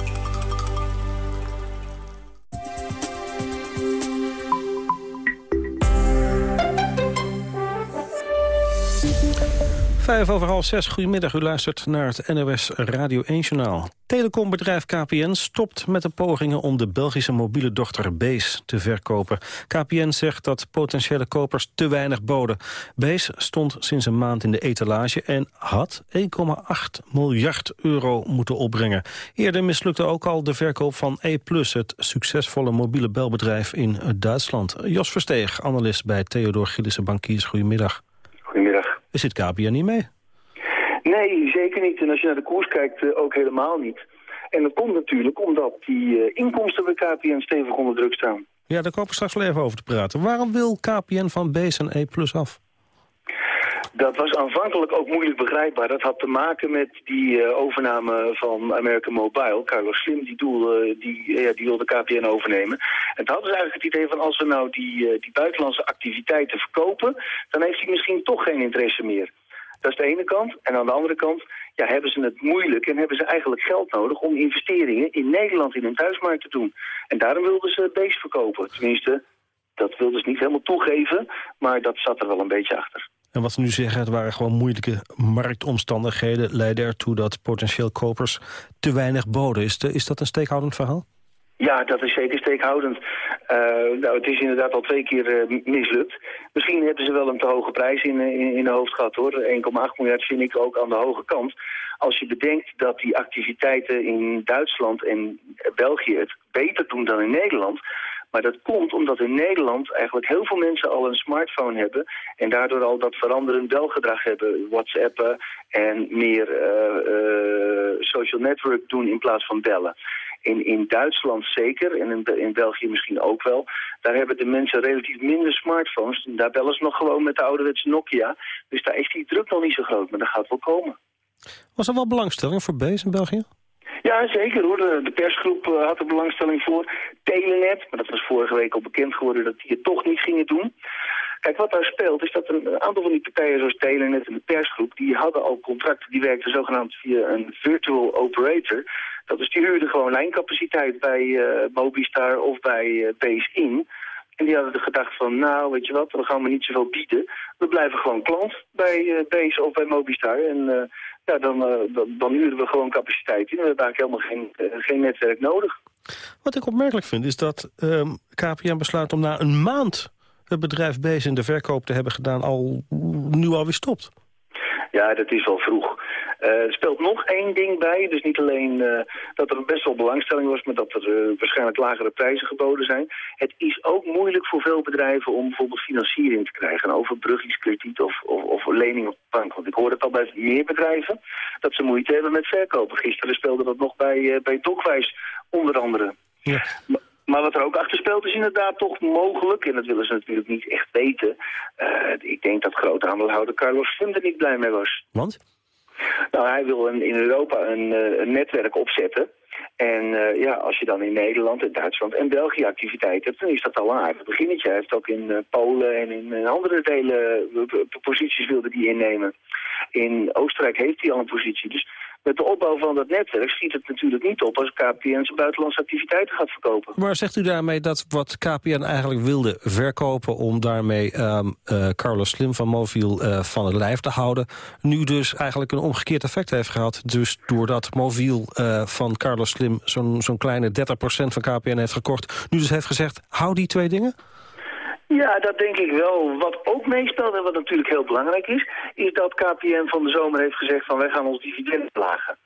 Vijf over half zes, goedemiddag. U luistert naar het NOS Radio 1-journaal. Telecombedrijf KPN stopt met de pogingen om de Belgische mobiele dochter Bees te verkopen. KPN zegt dat potentiële kopers te weinig boden. Bees stond sinds een maand in de etalage en had 1,8 miljard euro moeten opbrengen. Eerder mislukte ook al de verkoop van E+, het succesvolle mobiele belbedrijf in Duitsland. Jos Versteeg, analist bij Theodor Gillissen Bankiers. Goedemiddag. Goedemiddag. Zit KPN niet mee? Nee, zeker niet. En als je naar de koers kijkt, uh, ook helemaal niet. En dat komt natuurlijk omdat die uh, inkomsten bij KPN stevig onder druk staan. Ja, daar komen we straks wel even over te praten. Waarom wil KPN van Base en E Plus af? Dat was aanvankelijk ook moeilijk begrijpbaar. Dat had te maken met die uh, overname van American Mobile. Carlos Slim die, doel, die, uh, die wilde KPN overnemen. En toen hadden ze eigenlijk het idee van als we nou die, die buitenlandse activiteiten verkopen... dan heeft hij misschien toch geen interesse meer. Dat is de ene kant. En aan de andere kant ja, hebben ze het moeilijk en hebben ze eigenlijk geld nodig... om investeringen in Nederland in hun thuismarkt te doen. En daarom wilden ze beest verkopen. Tenminste, dat wilden ze niet helemaal toegeven, maar dat zat er wel een beetje achter. En wat ze nu zeggen, het waren gewoon moeilijke marktomstandigheden... leidden ertoe dat potentieel kopers te weinig boden. Is, dat een steekhoudend verhaal? Ja, dat is zeker steekhoudend. Uh, nou, het is inderdaad al twee keer uh, mislukt. Misschien hebben ze wel een te hoge prijs in, in, in de hoofd gehad, hoor. 1,8 miljard vind ik ook aan de hoge kant. Als je bedenkt dat die activiteiten in Duitsland en België het beter doen dan in Nederland... Maar dat komt omdat in Nederland eigenlijk heel veel mensen al een smartphone hebben... en daardoor al dat veranderend belgedrag hebben. WhatsAppen en meer uh, uh, social network doen in plaats van bellen. In, in Duitsland zeker, en in, in België misschien ook wel... daar hebben de mensen relatief minder smartphones. Daar bellen ze nog gewoon met de ouderwetse Nokia. Dus daar is die druk nog niet zo groot, maar dat gaat wel komen. Was er wel belangstelling voor Bees in België? Ja, zeker hoor. De, persgroep uh, had er belangstelling voor. Telenet, maar dat was vorige week al bekend geworden dat die het toch niet gingen doen. Kijk, wat daar speelt is dat een aantal van die partijen zoals Telenet en de persgroep... die hadden al contracten, die werkten zogenaamd via een virtual operator. Dat is, die huurden gewoon lijncapaciteit bij uh, Mobistar of bij uh, Base In... En die hadden de gedachte van, nou, weet je wat, dan gaan we niet zoveel bieden. We blijven gewoon klant bij uh, Base of bij Mobistar. En ja, dan, uh, dan, dan huren we gewoon capaciteit in. We hebben eigenlijk helemaal geen, geen netwerk nodig. Wat ik opmerkelijk vind is dat um, KPN besluit om na een maand het bedrijf Base in de verkoop te hebben gedaan al nu alweer stopt. Ja, dat is wel vroeg. Uh, er speelt nog één ding bij. Dus niet alleen uh, dat er best wel belangstelling was... maar dat er uh, waarschijnlijk lagere prijzen geboden zijn. Het is ook moeilijk voor veel bedrijven om bijvoorbeeld financiering te krijgen. Overbruggingskrediet of, of, of lening op de bank. Want ik hoor het al bij meer bedrijven dat ze moeite hebben met verkopen. Gisteren speelde dat nog bij, bij Dokwijs onder andere. Ja. Maar wat er ook achter speelt is inderdaad toch mogelijk, en dat willen ze natuurlijk niet echt weten. Uh, ik denk dat grote aandeelhouder Carlos Slim er niet blij mee was. Want? Nou, hij wil in Europa een, een netwerk opzetten en uh, ja, als je dan in Nederland en Duitsland en België activiteit hebt, dan is dat al een aardig beginnetje. Hij heeft ook in uh, Polen en in andere delen posities wilde die innemen. In Oostenrijk heeft hij al een positie. Dus met de opbouw van dat netwerk schiet het natuurlijk niet op als KPN zijn buitenlandse activiteiten gaat verkopen. Maar zegt u daarmee dat wat KPN eigenlijk wilde verkopen om daarmee um, uh, Carlos Slim van Moviel uh, van het lijf te houden, nu dus eigenlijk een omgekeerd effect heeft gehad. Dus doordat Moviel uh, van Carlos Slim zo'n zo'n kleine 30% van KPN heeft gekocht, nu dus heeft gezegd, hou die twee dingen? Ja, dat denk ik wel. Wat ook meespeelt en wat natuurlijk heel belangrijk is... is dat KPN van de zomer heeft gezegd van wij gaan ons dividend lagen.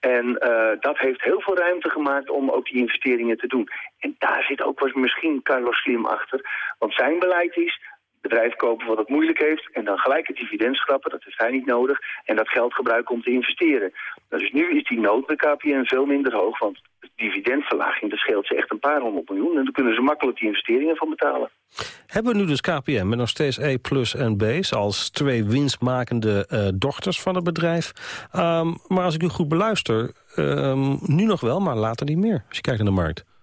En uh, dat heeft heel veel ruimte gemaakt om ook die investeringen te doen. En daar zit ook misschien Carlos Slim achter. Want zijn beleid is bedrijf kopen wat het moeilijk heeft... en dan gelijk het dividend schrappen, dat heeft hij niet nodig... en dat geld gebruiken om te investeren. Dus nu is die nood bij KPN veel minder hoog... want de dividendverlaging, dat scheelt ze echt een paar honderd miljoen... en dan kunnen ze makkelijk die investeringen van betalen. Hebben we nu dus KPN met nog steeds E plus en B's... als twee winstmakende uh, dochters van het bedrijf. Um, maar als ik u goed beluister, um, nu nog wel, maar later niet meer... als je kijkt naar de markt.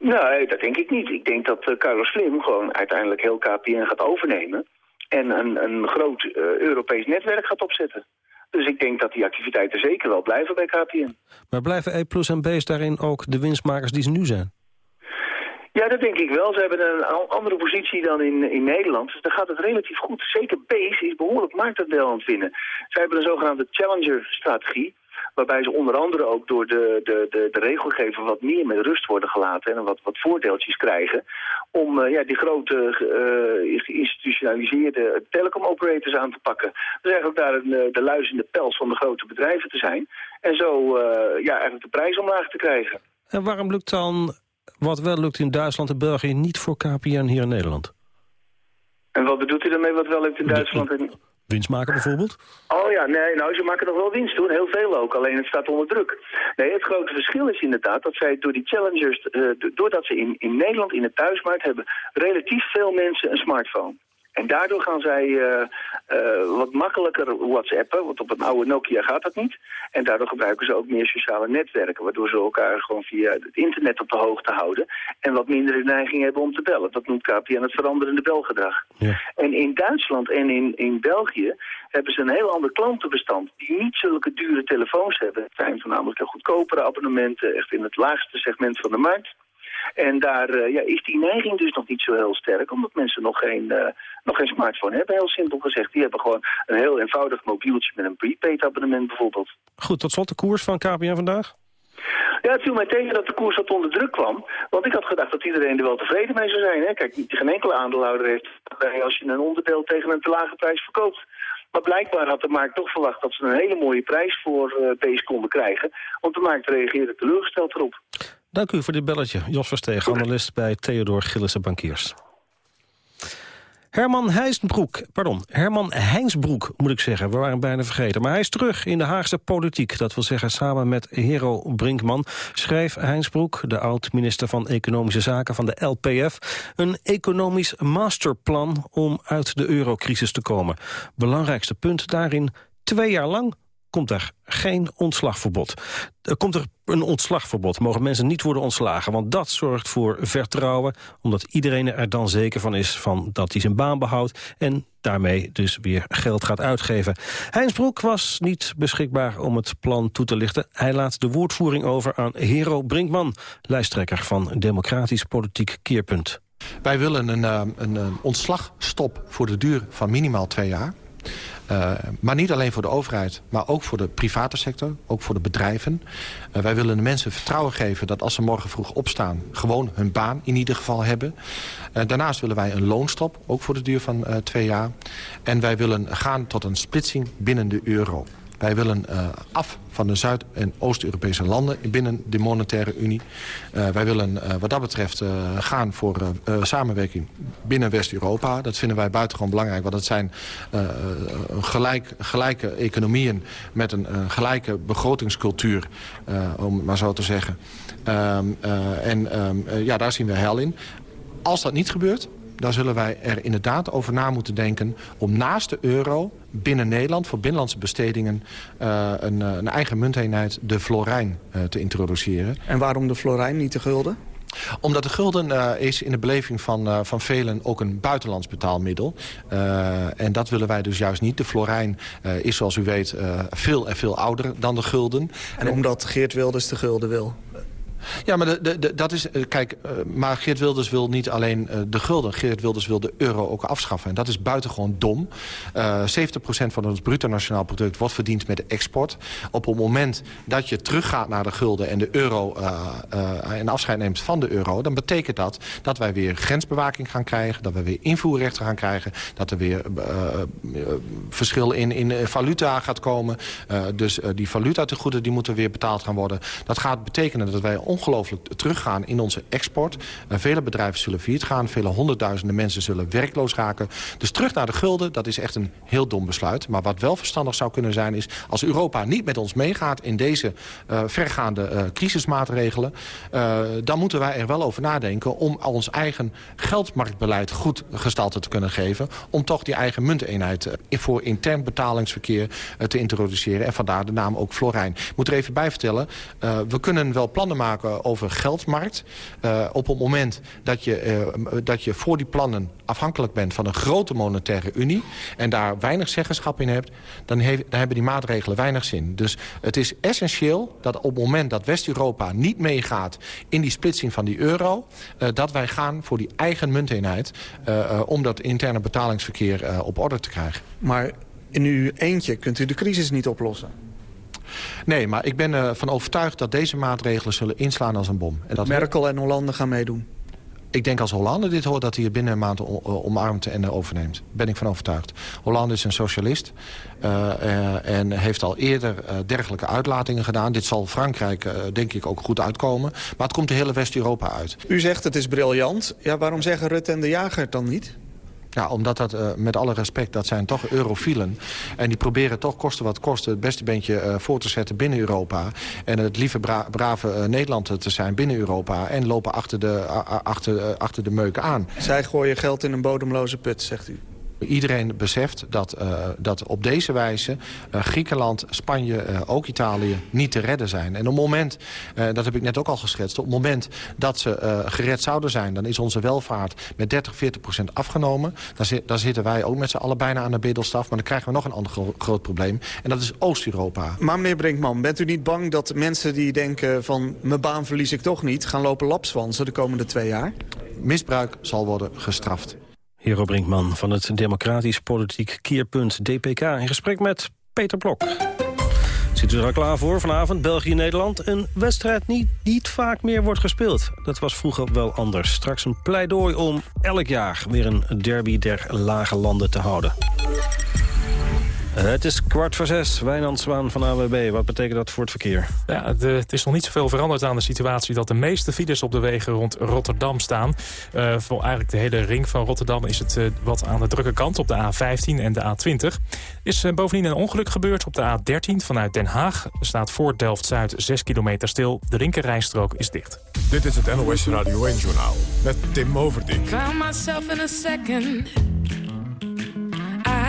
Nee, dat denk ik niet. Ik denk dat uh, Carlos Slim gewoon uiteindelijk heel KPN gaat overnemen... en een, een groot uh, Europees netwerk gaat opzetten. Dus ik denk dat die activiteiten zeker wel blijven bij KPN. Maar blijven E plus en B's daarin ook de winstmakers die ze nu zijn? Ja, dat denk ik wel. Ze hebben een andere positie dan in, in Nederland. Dus daar gaat het relatief goed. Zeker Base is behoorlijk marktaandeel aan het winnen. Zij hebben een zogenaamde challenger-strategie waarbij ze onder andere ook door de, de, de, de regelgever wat meer met rust worden gelaten en wat, wat voordeeltjes krijgen om uh, ja, die grote uh, geïnstitutionaliseerde telecomoperators aan te pakken. Dus eigenlijk daar een, eh, de luis in de pels van de grote bedrijven te zijn en zo ja, eigenlijk de prijs omlaag te krijgen. En waarom lukt dan wat wel lukt in Duitsland en België niet voor KPN hier in Nederland? En wat bedoelt u daarmee wat wel lukt in Duitsland en... Winst maken bijvoorbeeld? Oh ja, nee, nou ze maken nog wel winst hoor, heel veel ook, alleen het staat onder druk. Nee, het grote verschil is inderdaad dat zij door die challengers, uh, doordat ze in, in Nederland in de thuismarkt hebben, relatief veel mensen een smartphone. En daardoor gaan zij uh, uh, wat makkelijker whatsappen, want op een oude Nokia gaat dat niet. En daardoor gebruiken ze ook meer sociale netwerken, waardoor ze elkaar gewoon via het internet op de hoogte houden. En wat minder de neiging hebben om te bellen. Dat noemt KPN het veranderende belgedrag. Ja. En in Duitsland en in, in België hebben ze een heel ander klantenbestand. Die niet zulke dure telefoons hebben. Het zijn voornamelijk goedkopere abonnementen, echt in het laagste segment van de markt. En daar uh, ja, is die neiging dus nog niet zo heel sterk, omdat mensen nog geen, uh, nog geen smartphone hebben, heel simpel gezegd. Die hebben gewoon een heel eenvoudig mobieltje met een prepaid abonnement bijvoorbeeld. Goed, tot slot de koers van KPN vandaag? Ja, het viel mij tegen dat de koers wat onder druk kwam. Want ik had gedacht dat iedereen er wel tevreden mee zou zijn. Hè? Kijk, geen enkele aandeelhouder heeft als je een onderdeel tegen een te lage prijs verkoopt. Maar blijkbaar had de markt toch verwacht dat ze een hele mooie prijs voor uh, deze konden krijgen. Want de markt reageerde teleurgesteld erop. Dank u voor dit belletje. Jos Versteeg, analist bij Theodor Gillissen Bankiers. Herman Heijsbroek, pardon, Herman Heinsbroek moet ik zeggen. We waren bijna vergeten. Maar hij is terug in de Haagse politiek. Dat wil zeggen samen met Hero Brinkman schreef Heinsbroek... de oud-minister van Economische Zaken van de LPF... een economisch masterplan om uit de eurocrisis te komen. Belangrijkste punt daarin, twee jaar lang komt er geen ontslagverbod. Er komt er een ontslagverbod. Mogen mensen niet worden ontslagen. Want dat zorgt voor vertrouwen. Omdat iedereen er dan zeker van is van dat hij zijn baan behoudt. En daarmee dus weer geld gaat uitgeven. Heinz Broek was niet beschikbaar om het plan toe te lichten. Hij laat de woordvoering over aan Hero Brinkman. Lijsttrekker van Democratisch Politiek Keerpunt. Wij willen een, eh, een, een ontslagstop voor de duur van minimaal twee jaar. Uh, maar niet alleen voor de overheid, maar ook voor de private sector. Ook voor de bedrijven. Uh, wij willen de mensen vertrouwen geven dat als ze morgen vroeg opstaan... gewoon hun baan in ieder geval hebben. Uh, daarnaast willen wij een loonstop, ook voor de duur van twee jaar. En wij willen gaan tot een splitsing binnen de euro. Wij willen af van de Zuid- en Oost-Europese landen binnen de monetaire unie. wij willen wat dat betreft gaan voor samenwerking binnen West-Europa. Dat vinden wij buitengewoon belangrijk, want het zijn gelijk, gelijke economieën met een gelijke begrotingscultuur, om het maar zo te zeggen. Ehm, en ehm, ja, daar zien we hel in. Als dat niet gebeurt, dan zullen wij er inderdaad over na moeten denken... om naast de euro binnen Nederland voor binnenlandse bestedingen... Uh, een, een, eigen munteenheid, de florijn, uh, te introduceren. En waarom de florijn, niet de gulden? Omdat de gulden uh, is in de beleving van, uh, van velen ook een buitenlands betaalmiddel. Uh, en dat willen wij dus juist niet. De florijn is zoals u weet veel en veel ouder dan de gulden. En omdat Geert Wilders de gulden wil? Ja, maar de, de, dat is... Eh, kijk, uh, maar Geert Wilders wil niet alleen uh, de gulden. Geert Wilders wil de euro ook afschaffen. En dat is buitengewoon dom. Uh, 70% van het bruto nationaal product wordt verdiend met de export. Op het moment dat je teruggaat naar de gulden en de euro... en afscheid neemt van de euro... dan betekent dat dat wij weer grensbewaking gaan krijgen... dat we weer invoerrechten gaan krijgen... dat er weer verschil in, in valuta gaat komen. dus die valuta te goede die moeten weer betaald gaan worden. Dat gaat betekenen dat wij ongelooflijk teruggaan in onze export. Uh, vele bedrijven zullen failliet gaan. Vele honderdduizenden mensen zullen werkloos raken. Dus terug naar de gulden, dat is echt een heel dom besluit. Maar wat wel verstandig zou kunnen zijn is... als Europa niet met ons meegaat in deze uh, vergaande uh, crisismaatregelen... dan moeten wij er wel over nadenken om ons eigen geldmarktbeleid goed gestalte te kunnen geven... om toch die eigen munteenheid voor intern betalingsverkeer te introduceren. En vandaar de naam ook Florijn. Ik moet er even bij vertellen, we kunnen wel plannen maken over geldmarkt. Uh, op het moment dat je, uh, dat je voor die plannen afhankelijk bent van een grote monetaire unie... en daar weinig zeggenschap in hebt, dan, hebben die maatregelen weinig zin. Dus het is essentieel dat op het moment dat West-Europa niet meegaat... in die splitsing van die euro, uh, dat wij gaan voor die eigen munteenheid... om dat interne betalingsverkeer op orde te krijgen. Maar in uw eentje kunt u de crisis niet oplossen. Nee, maar ik ben ervan overtuigd dat deze maatregelen zullen inslaan als een bom. En dat Merkel en Hollande gaan meedoen? Ik denk als Hollande dit hoort dat hij het binnen een maand omarmt en overneemt. Ben ik van overtuigd. Hollande is een socialist uh, uh, en heeft al eerder uh, dergelijke uitlatingen gedaan. Dit zal Frankrijk denk ik ook goed uitkomen. Maar het komt de hele West-Europa uit. U zegt het is briljant. Ja, waarom zeggen Rutte en de Jager het dan niet? Ja, omdat dat, uh, met alle respect, dat zijn toch eurofielen. En die proberen toch kosten wat kosten het beste beentje uh, voor te zetten binnen Europa. En het lieve bra brave uh, Nederland te zijn binnen Europa. En lopen achter de, achter, achter de meuk aan. Zij gooien geld in een bodemloze put, zegt u. Iedereen beseft dat, uh, dat op deze wijze uh, Griekenland, Spanje, uh, ook Italië niet te redden zijn. En op het moment, dat heb ik net ook al geschetst... op het moment dat ze gered zouden zijn... dan is onze welvaart met 30, 40 procent afgenomen. Zit, dan zitten wij ook met z'n allen bijna aan de bedelstaf. Maar dan krijgen we nog een ander gro groot probleem. En dat is Oost-Europa. Maar meneer Brinkman, bent u niet bang dat mensen die denken van... mijn baan verlies ik toch niet, gaan lopen lapswansen de komende twee jaar? Misbruik zal worden gestraft. Hero Brinkman van het Democratisch Politiek Keerpunt DPK... in gesprek met Peter Blok. Zit u er al klaar voor vanavond, België-Nederland? Een wedstrijd die niet vaak meer wordt gespeeld. Dat was vroeger wel anders. Straks een pleidooi om elk jaar weer een derby der lage landen te houden. Het is kwart voor zes. Wijnand Zwaan van AWB. Wat betekent dat voor het verkeer? Ja, de, het is nog niet zoveel veranderd aan de situatie... dat de meeste files op de wegen rond Rotterdam staan. Uh, voor eigenlijk de hele ring van Rotterdam is het uh, wat aan de drukke kant... op de A15 en de A20. is uh, bovendien een ongeluk gebeurd op de A13 vanuit Den Haag. Er staat voor Delft-Zuid 6 kilometer stil. De linkerrijstrook is dicht. Dit is het NOS Radio 1-journaal met Tim Overdijk. Found myself in a second...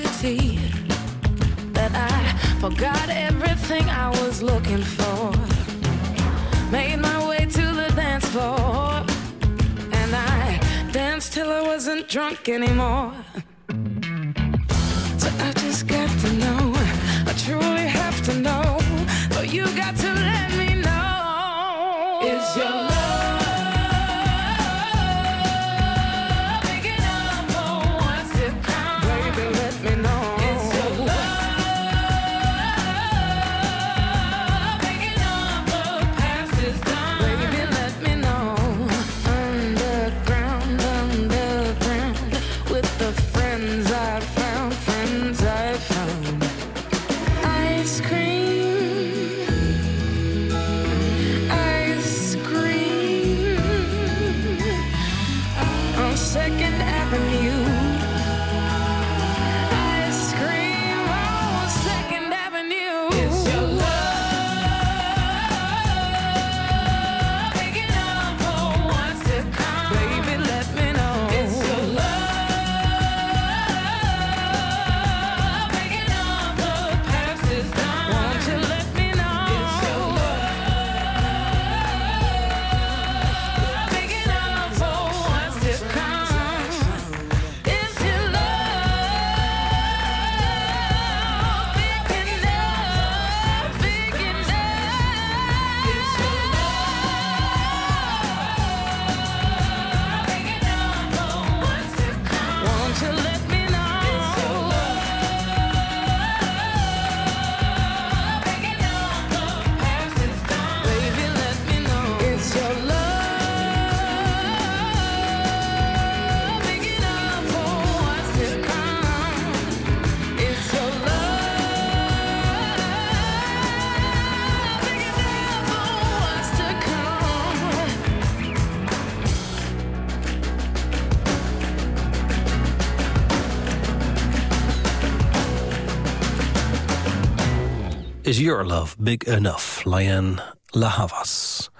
intensity that I forgot everything I was looking for. Made my way to the dance floor and I danced till I wasn't drunk anymore. So I just got to know, I truly have to know. Though you got Your Love Big Enough? Lion La Havas.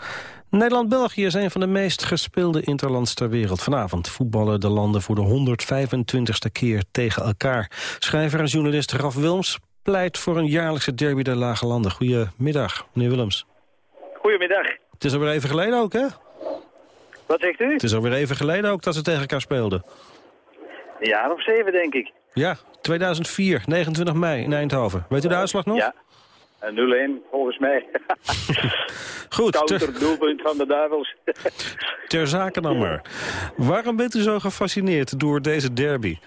Nederland-België is een van de meest gespeelde interlands ter wereld. Vanavond voetballen de landen voor de 125ste keer tegen elkaar. Schrijver en journalist Raf Wilms pleit voor een jaarlijkse derby der Lage Landen. Goedemiddag, meneer Willems. Goedemiddag. Het is alweer even geleden ook, hè? Wat zegt u? Het is alweer even geleden ook dat ze tegen elkaar speelden. Een jaar of zeven, denk ik. Ja, 2004, 29 mei in Eindhoven. Weet u de uitslag nog? Ja, 0-1 volgens mij. Goed. Counter doelpunt van de duivels. Ter zake dan maar. Waarom bent u zo gefascineerd door deze derby?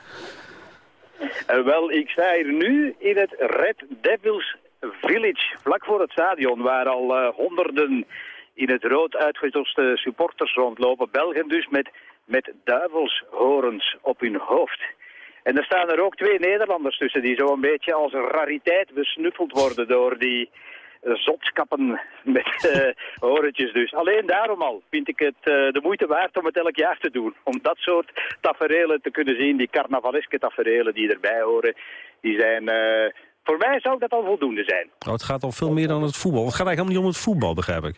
Uh, wel, ik sta hier nu in het Red Devils Village, vlak voor het stadion, waar al uh, honderden in het rood uitgedoste supporters rondlopen. Belgen dus met, met duivelshorens op hun hoofd. En er staan er ook twee Nederlanders tussen die zo een beetje als rariteit besnuffeld worden door die zotskappen met uh, horentjes dus. Alleen daarom al vind ik het uh, de moeite waard om het elk jaar te doen. Om dat soort taferelen te kunnen zien, die carnavaleske taferelen die erbij horen, die zijn... voor mij zou dat al voldoende zijn. Oh, het gaat al veel meer dan het voetbal. Het gaat eigenlijk helemaal niet om het voetbal, begrijp ik.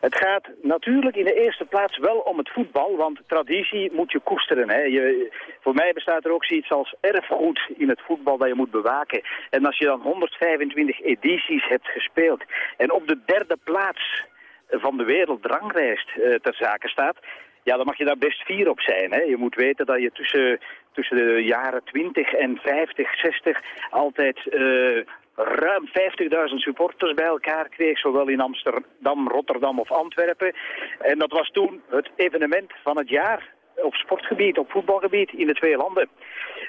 Het gaat natuurlijk in de eerste plaats wel om het voetbal, want traditie moet je koesteren. Hè. Je, voor mij bestaat er ook zoiets als erfgoed in het voetbal dat je moet bewaken. En als je dan 125 edities hebt gespeeld en op de derde plaats van de wereld ranglijst uh, ter zake staat, ja, dan mag je daar best fier op zijn. Hè. Je moet weten dat je tussen, tussen de jaren 20 en 50, 60 altijd uh, ruim 50.000 supporters bij elkaar kreeg, zowel in Amsterdam, Rotterdam of Antwerpen. En dat was toen het evenement van het jaar op sportgebied, op voetbalgebied in de twee landen.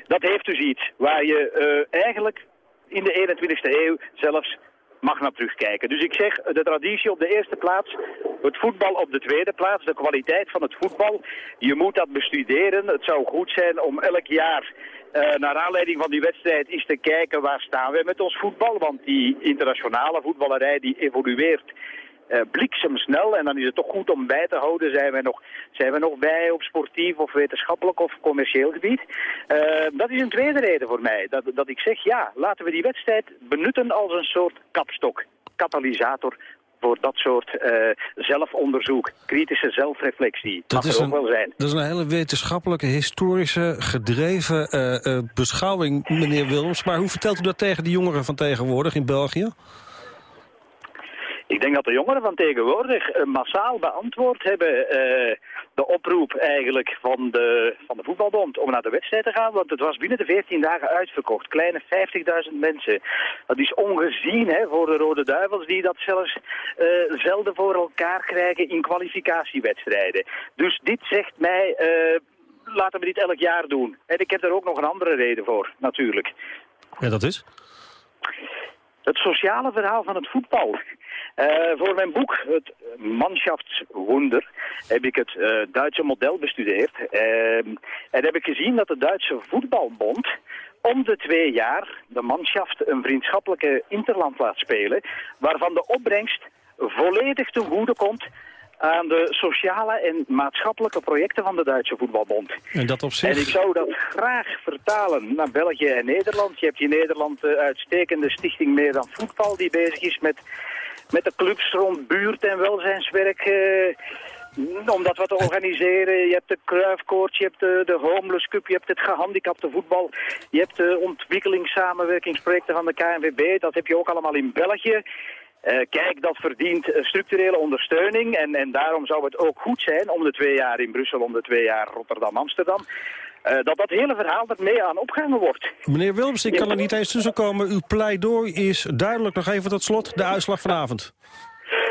Dat heeft dus iets waar je uh, eigenlijk in de 21ste eeuw zelfs mag naar terugkijken. Dus ik zeg, de traditie op de eerste plaats, het voetbal op de tweede plaats, de kwaliteit van het voetbal. Je moet dat bestuderen. Het zou goed zijn om elk jaar uh, naar aanleiding van die wedstrijd is te kijken waar staan we met ons voetbal. Want die internationale voetballerij die evolueert bliksemsnel. En dan is het toch goed om bij te houden. Zijn we nog, zijn we nog bij op sportief of wetenschappelijk of commercieel gebied? Uh, dat is een tweede reden voor mij. Dat, dat ik zeg, ja, laten we die wedstrijd benutten als een soort kapstok, katalysator voor dat soort uh, zelfonderzoek, kritische zelfreflectie. Dat is er ook een, wel zijn. Dat is een hele wetenschappelijke, historische, gedreven uh, uh, beschouwing, meneer Willems. Maar hoe vertelt u dat tegen de jongeren van tegenwoordig in België? Ik denk dat de jongeren van tegenwoordig uh, massaal beantwoord hebben uh, de oproep eigenlijk van de, van de voetbalbond om naar de wedstrijd te gaan. Want het was binnen de 14 dagen uitverkocht. Kleine 50.000 mensen. Dat is ongezien hè, voor de Rode Duivels die dat zelfs uh, zelden voor elkaar krijgen in kwalificatiewedstrijden. Dus dit zegt mij, laten we dit elk jaar doen. En ik heb daar ook nog een andere reden voor, natuurlijk. Ja, dat is? Het sociale verhaal van het voetbal. Uh, voor mijn boek, het Mannschaftswunder, heb ik het uh, Duitse model bestudeerd. Uh, en heb ik gezien dat de Duitse voetbalbond om de twee jaar de manschaft een vriendschappelijke interland laat spelen, waarvan de opbrengst volledig ten goede komt aan de sociale en maatschappelijke projecten van de Duitse voetbalbond. En dat op zich... En ik zou dat graag vertalen naar België en Nederland. Je hebt in Nederland de uitstekende stichting Meer dan Voetbal, die bezig is met met de clubs rond buurt- en welzijnswerk... Uh, om dat wat te organiseren. Je hebt de Kruifkoorts, je hebt de, de Homeless Cup, je hebt het gehandicapte voetbal. Je hebt de ontwikkelingssamenwerkingsprojecten van de KNVB. Dat heb je ook allemaal in België. Uh, kijk, dat verdient structurele ondersteuning. En, en daarom zou het ook goed zijn om de twee jaar in Brussel, om de twee jaar Rotterdam-Amsterdam... Uh, dat dat hele verhaal ermee aan opgehangen wordt. Meneer Wilms, ik kan er niet eens tussen komen. Uw pleidooi is duidelijk nog even tot slot de uitslag vanavond.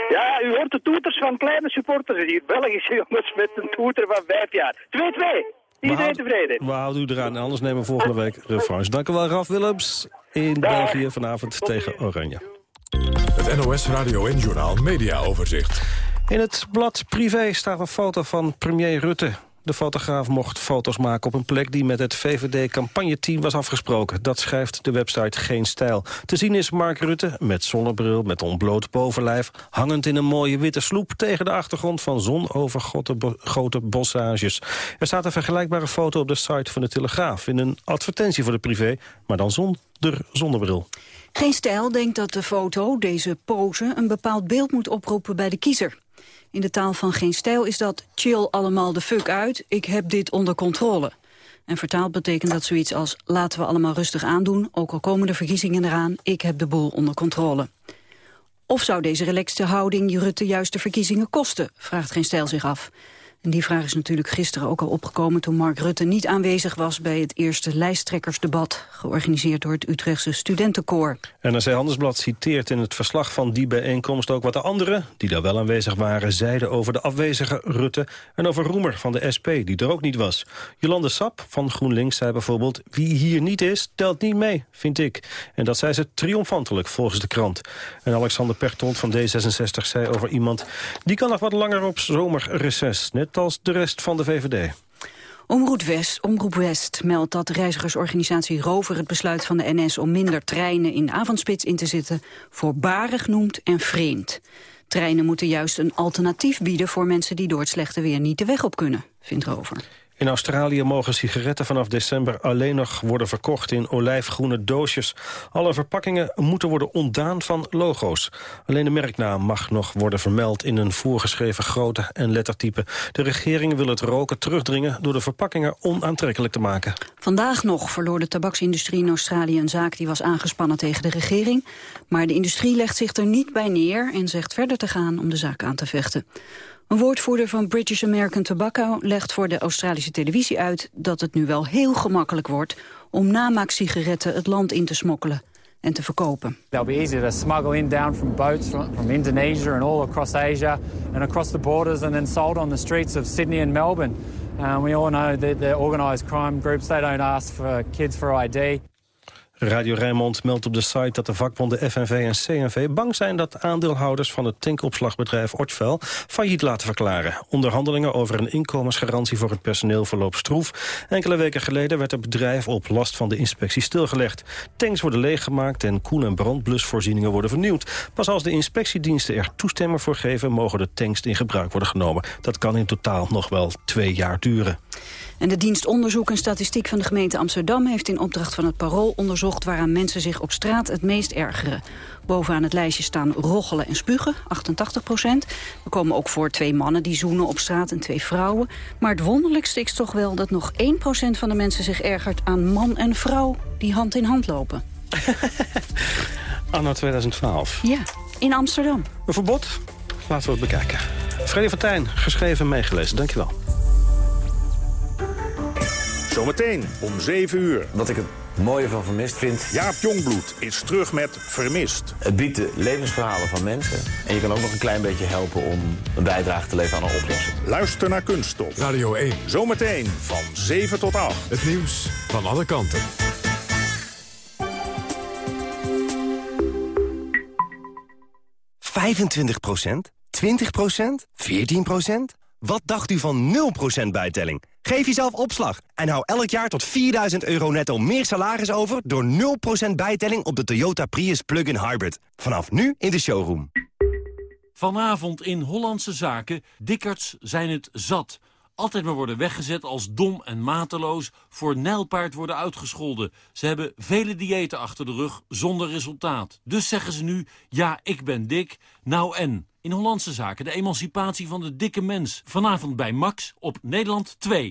Ja, u hoort de toeters van kleine supporters hier. Belgische jongens met een toeter van vijf jaar. 2-2. Iedereen tevreden. We houden u eraan, anders nemen we volgende week revanche. Dank u wel, Raf Willems. In Dag. België vanavond tegen Oranje. Het NOS Radio en Journaal Media Overzicht. In het blad Privé staat een foto van premier Rutte. De fotograaf mocht foto's maken op een plek die met het VVD-campagneteam was afgesproken. Dat schrijft de website Geen Stijl. Te zien is Mark Rutte met zonnebril, met ontbloot bovenlijf... hangend in een mooie witte sloep tegen de achtergrond van zonovergoten bossages. Er staat een vergelijkbare foto op de site van de Telegraaf... in een advertentie voor de privé, maar dan zonder zonnebril. Geen Stijl denkt dat de foto, deze pose, een bepaald beeld moet oproepen bij de kiezer. In de taal van Geen Stijl is dat chill allemaal de fuck uit, ik heb dit onder controle. En vertaald betekent dat zoiets als laten we allemaal rustig aandoen, ook al komen de verkiezingen eraan, ik heb de boel onder controle. Of zou deze relaxte houding Rutte de verkiezingen kosten, vraagt Geen Stijl zich af. En die vraag is natuurlijk gisteren ook al opgekomen... toen Mark Rutte niet aanwezig was bij het eerste lijsttrekkersdebat... georganiseerd door het Utrechtse Studentenkoor. NRC Handelsblad citeert in het verslag van die bijeenkomst ook wat de anderen... die daar wel aanwezig waren, zeiden over de afwezige Rutte... en over Roemer van de SP, die er ook niet was. Jolande Sap van GroenLinks zei bijvoorbeeld... wie hier niet is, telt niet mee, vind ik. En dat zei ze triomfantelijk volgens de krant. En Alexander Pechtold van D66 zei over iemand... die kan nog wat langer op zomerreces, net als de rest van de VVD. Omroep West, Omroep West meldt dat reizigersorganisatie Rover het besluit van de NS om minder treinen in avondspits in te zetten voorbarig noemt en vreemd. Treinen moeten juist een alternatief bieden voor mensen die door het slechte weer niet de weg op kunnen, vindt Rover. In Australië mogen sigaretten vanaf december alleen nog worden verkocht in olijfgroene doosjes. Alle verpakkingen moeten worden ontdaan van logo's. Alleen de merknaam mag nog worden vermeld in een voorgeschreven grootte en lettertype. De regering wil het roken terugdringen door de verpakkingen onaantrekkelijk te maken. Vandaag nog verloor de tabaksindustrie in Australië een zaak die was aangespannen tegen de regering. Maar de industrie legt zich er niet bij neer en zegt verder te gaan om de zaak aan te vechten. Een woordvoerder van British American Tobacco legt voor de Australische televisie uit dat het nu wel heel gemakkelijk wordt om namaaksigaretten het land in te smokkelen en te verkopen. They'll be easy to smuggle in down from boats from, from Indonesia and all across Asia and across the borders and then sold on the streets of Sydney and Melbourne. Uh, we all know that the organised crime groups they don't ask for kids for ID. Radio Rijnmond meldt op de site dat de vakbonden FNV en CNV bang zijn dat aandeelhouders van het tankopslagbedrijf Ortvel failliet laten verklaren. Onderhandelingen over een inkomensgarantie voor het personeel verloopt stroef. Enkele weken geleden werd het bedrijf op last van de inspectie stilgelegd. Tanks worden leeggemaakt en koel- en brandblusvoorzieningen worden vernieuwd. Pas als de inspectiediensten er toestemming voor geven mogen de tanks in gebruik worden genomen. Dat kan in totaal nog wel twee jaar duren. En de dienst Onderzoek en Statistiek van de gemeente Amsterdam... heeft in opdracht van het Parool onderzocht... waaraan mensen zich op straat het meest ergeren. Bovenaan het lijstje staan roggelen en spugen, 88 procent. Er komen ook voor twee mannen die zoenen op straat en twee vrouwen. Maar het wonderlijkste is toch wel dat nog 1 procent van de mensen zich ergert... aan man en vrouw die hand in hand lopen. Anno 2012. Ja, in Amsterdam. Een verbod? Laten we het bekijken. Freddy van Tijn, geschreven en meegelezen. Dankjewel. Zometeen om 7 uur. Wat ik het mooie van Vermist vind... Jaap Jongbloed is terug met Vermist. Het biedt de levensverhalen van mensen. En je kan ook nog een klein beetje helpen om een bijdrage te leveren aan een oplossing. Luister naar Kunststof. Radio 1. Zometeen van 7 tot 8. Het nieuws van alle kanten. ...25 20% 14 Wat dacht u van 0% bijtelling? Geef jezelf opslag en hou elk jaar tot 4000 euro netto meer salaris over... door 0% bijtelling op de Toyota Prius Plug-in Hybrid. Vanaf nu in de showroom. Vanavond in Hollandse Zaken. Dikkerts zijn het zat. Altijd maar worden weggezet als dom en mateloos. Voor nijlpaard worden uitgescholden. Ze hebben vele diëten achter de rug zonder resultaat. Dus zeggen ze nu, ja, ik ben dik. Nou en... In Hollandse Zaken de emancipatie van de dikke mens. Vanavond bij Max op Nederland 2.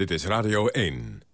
Dit is Radio 1.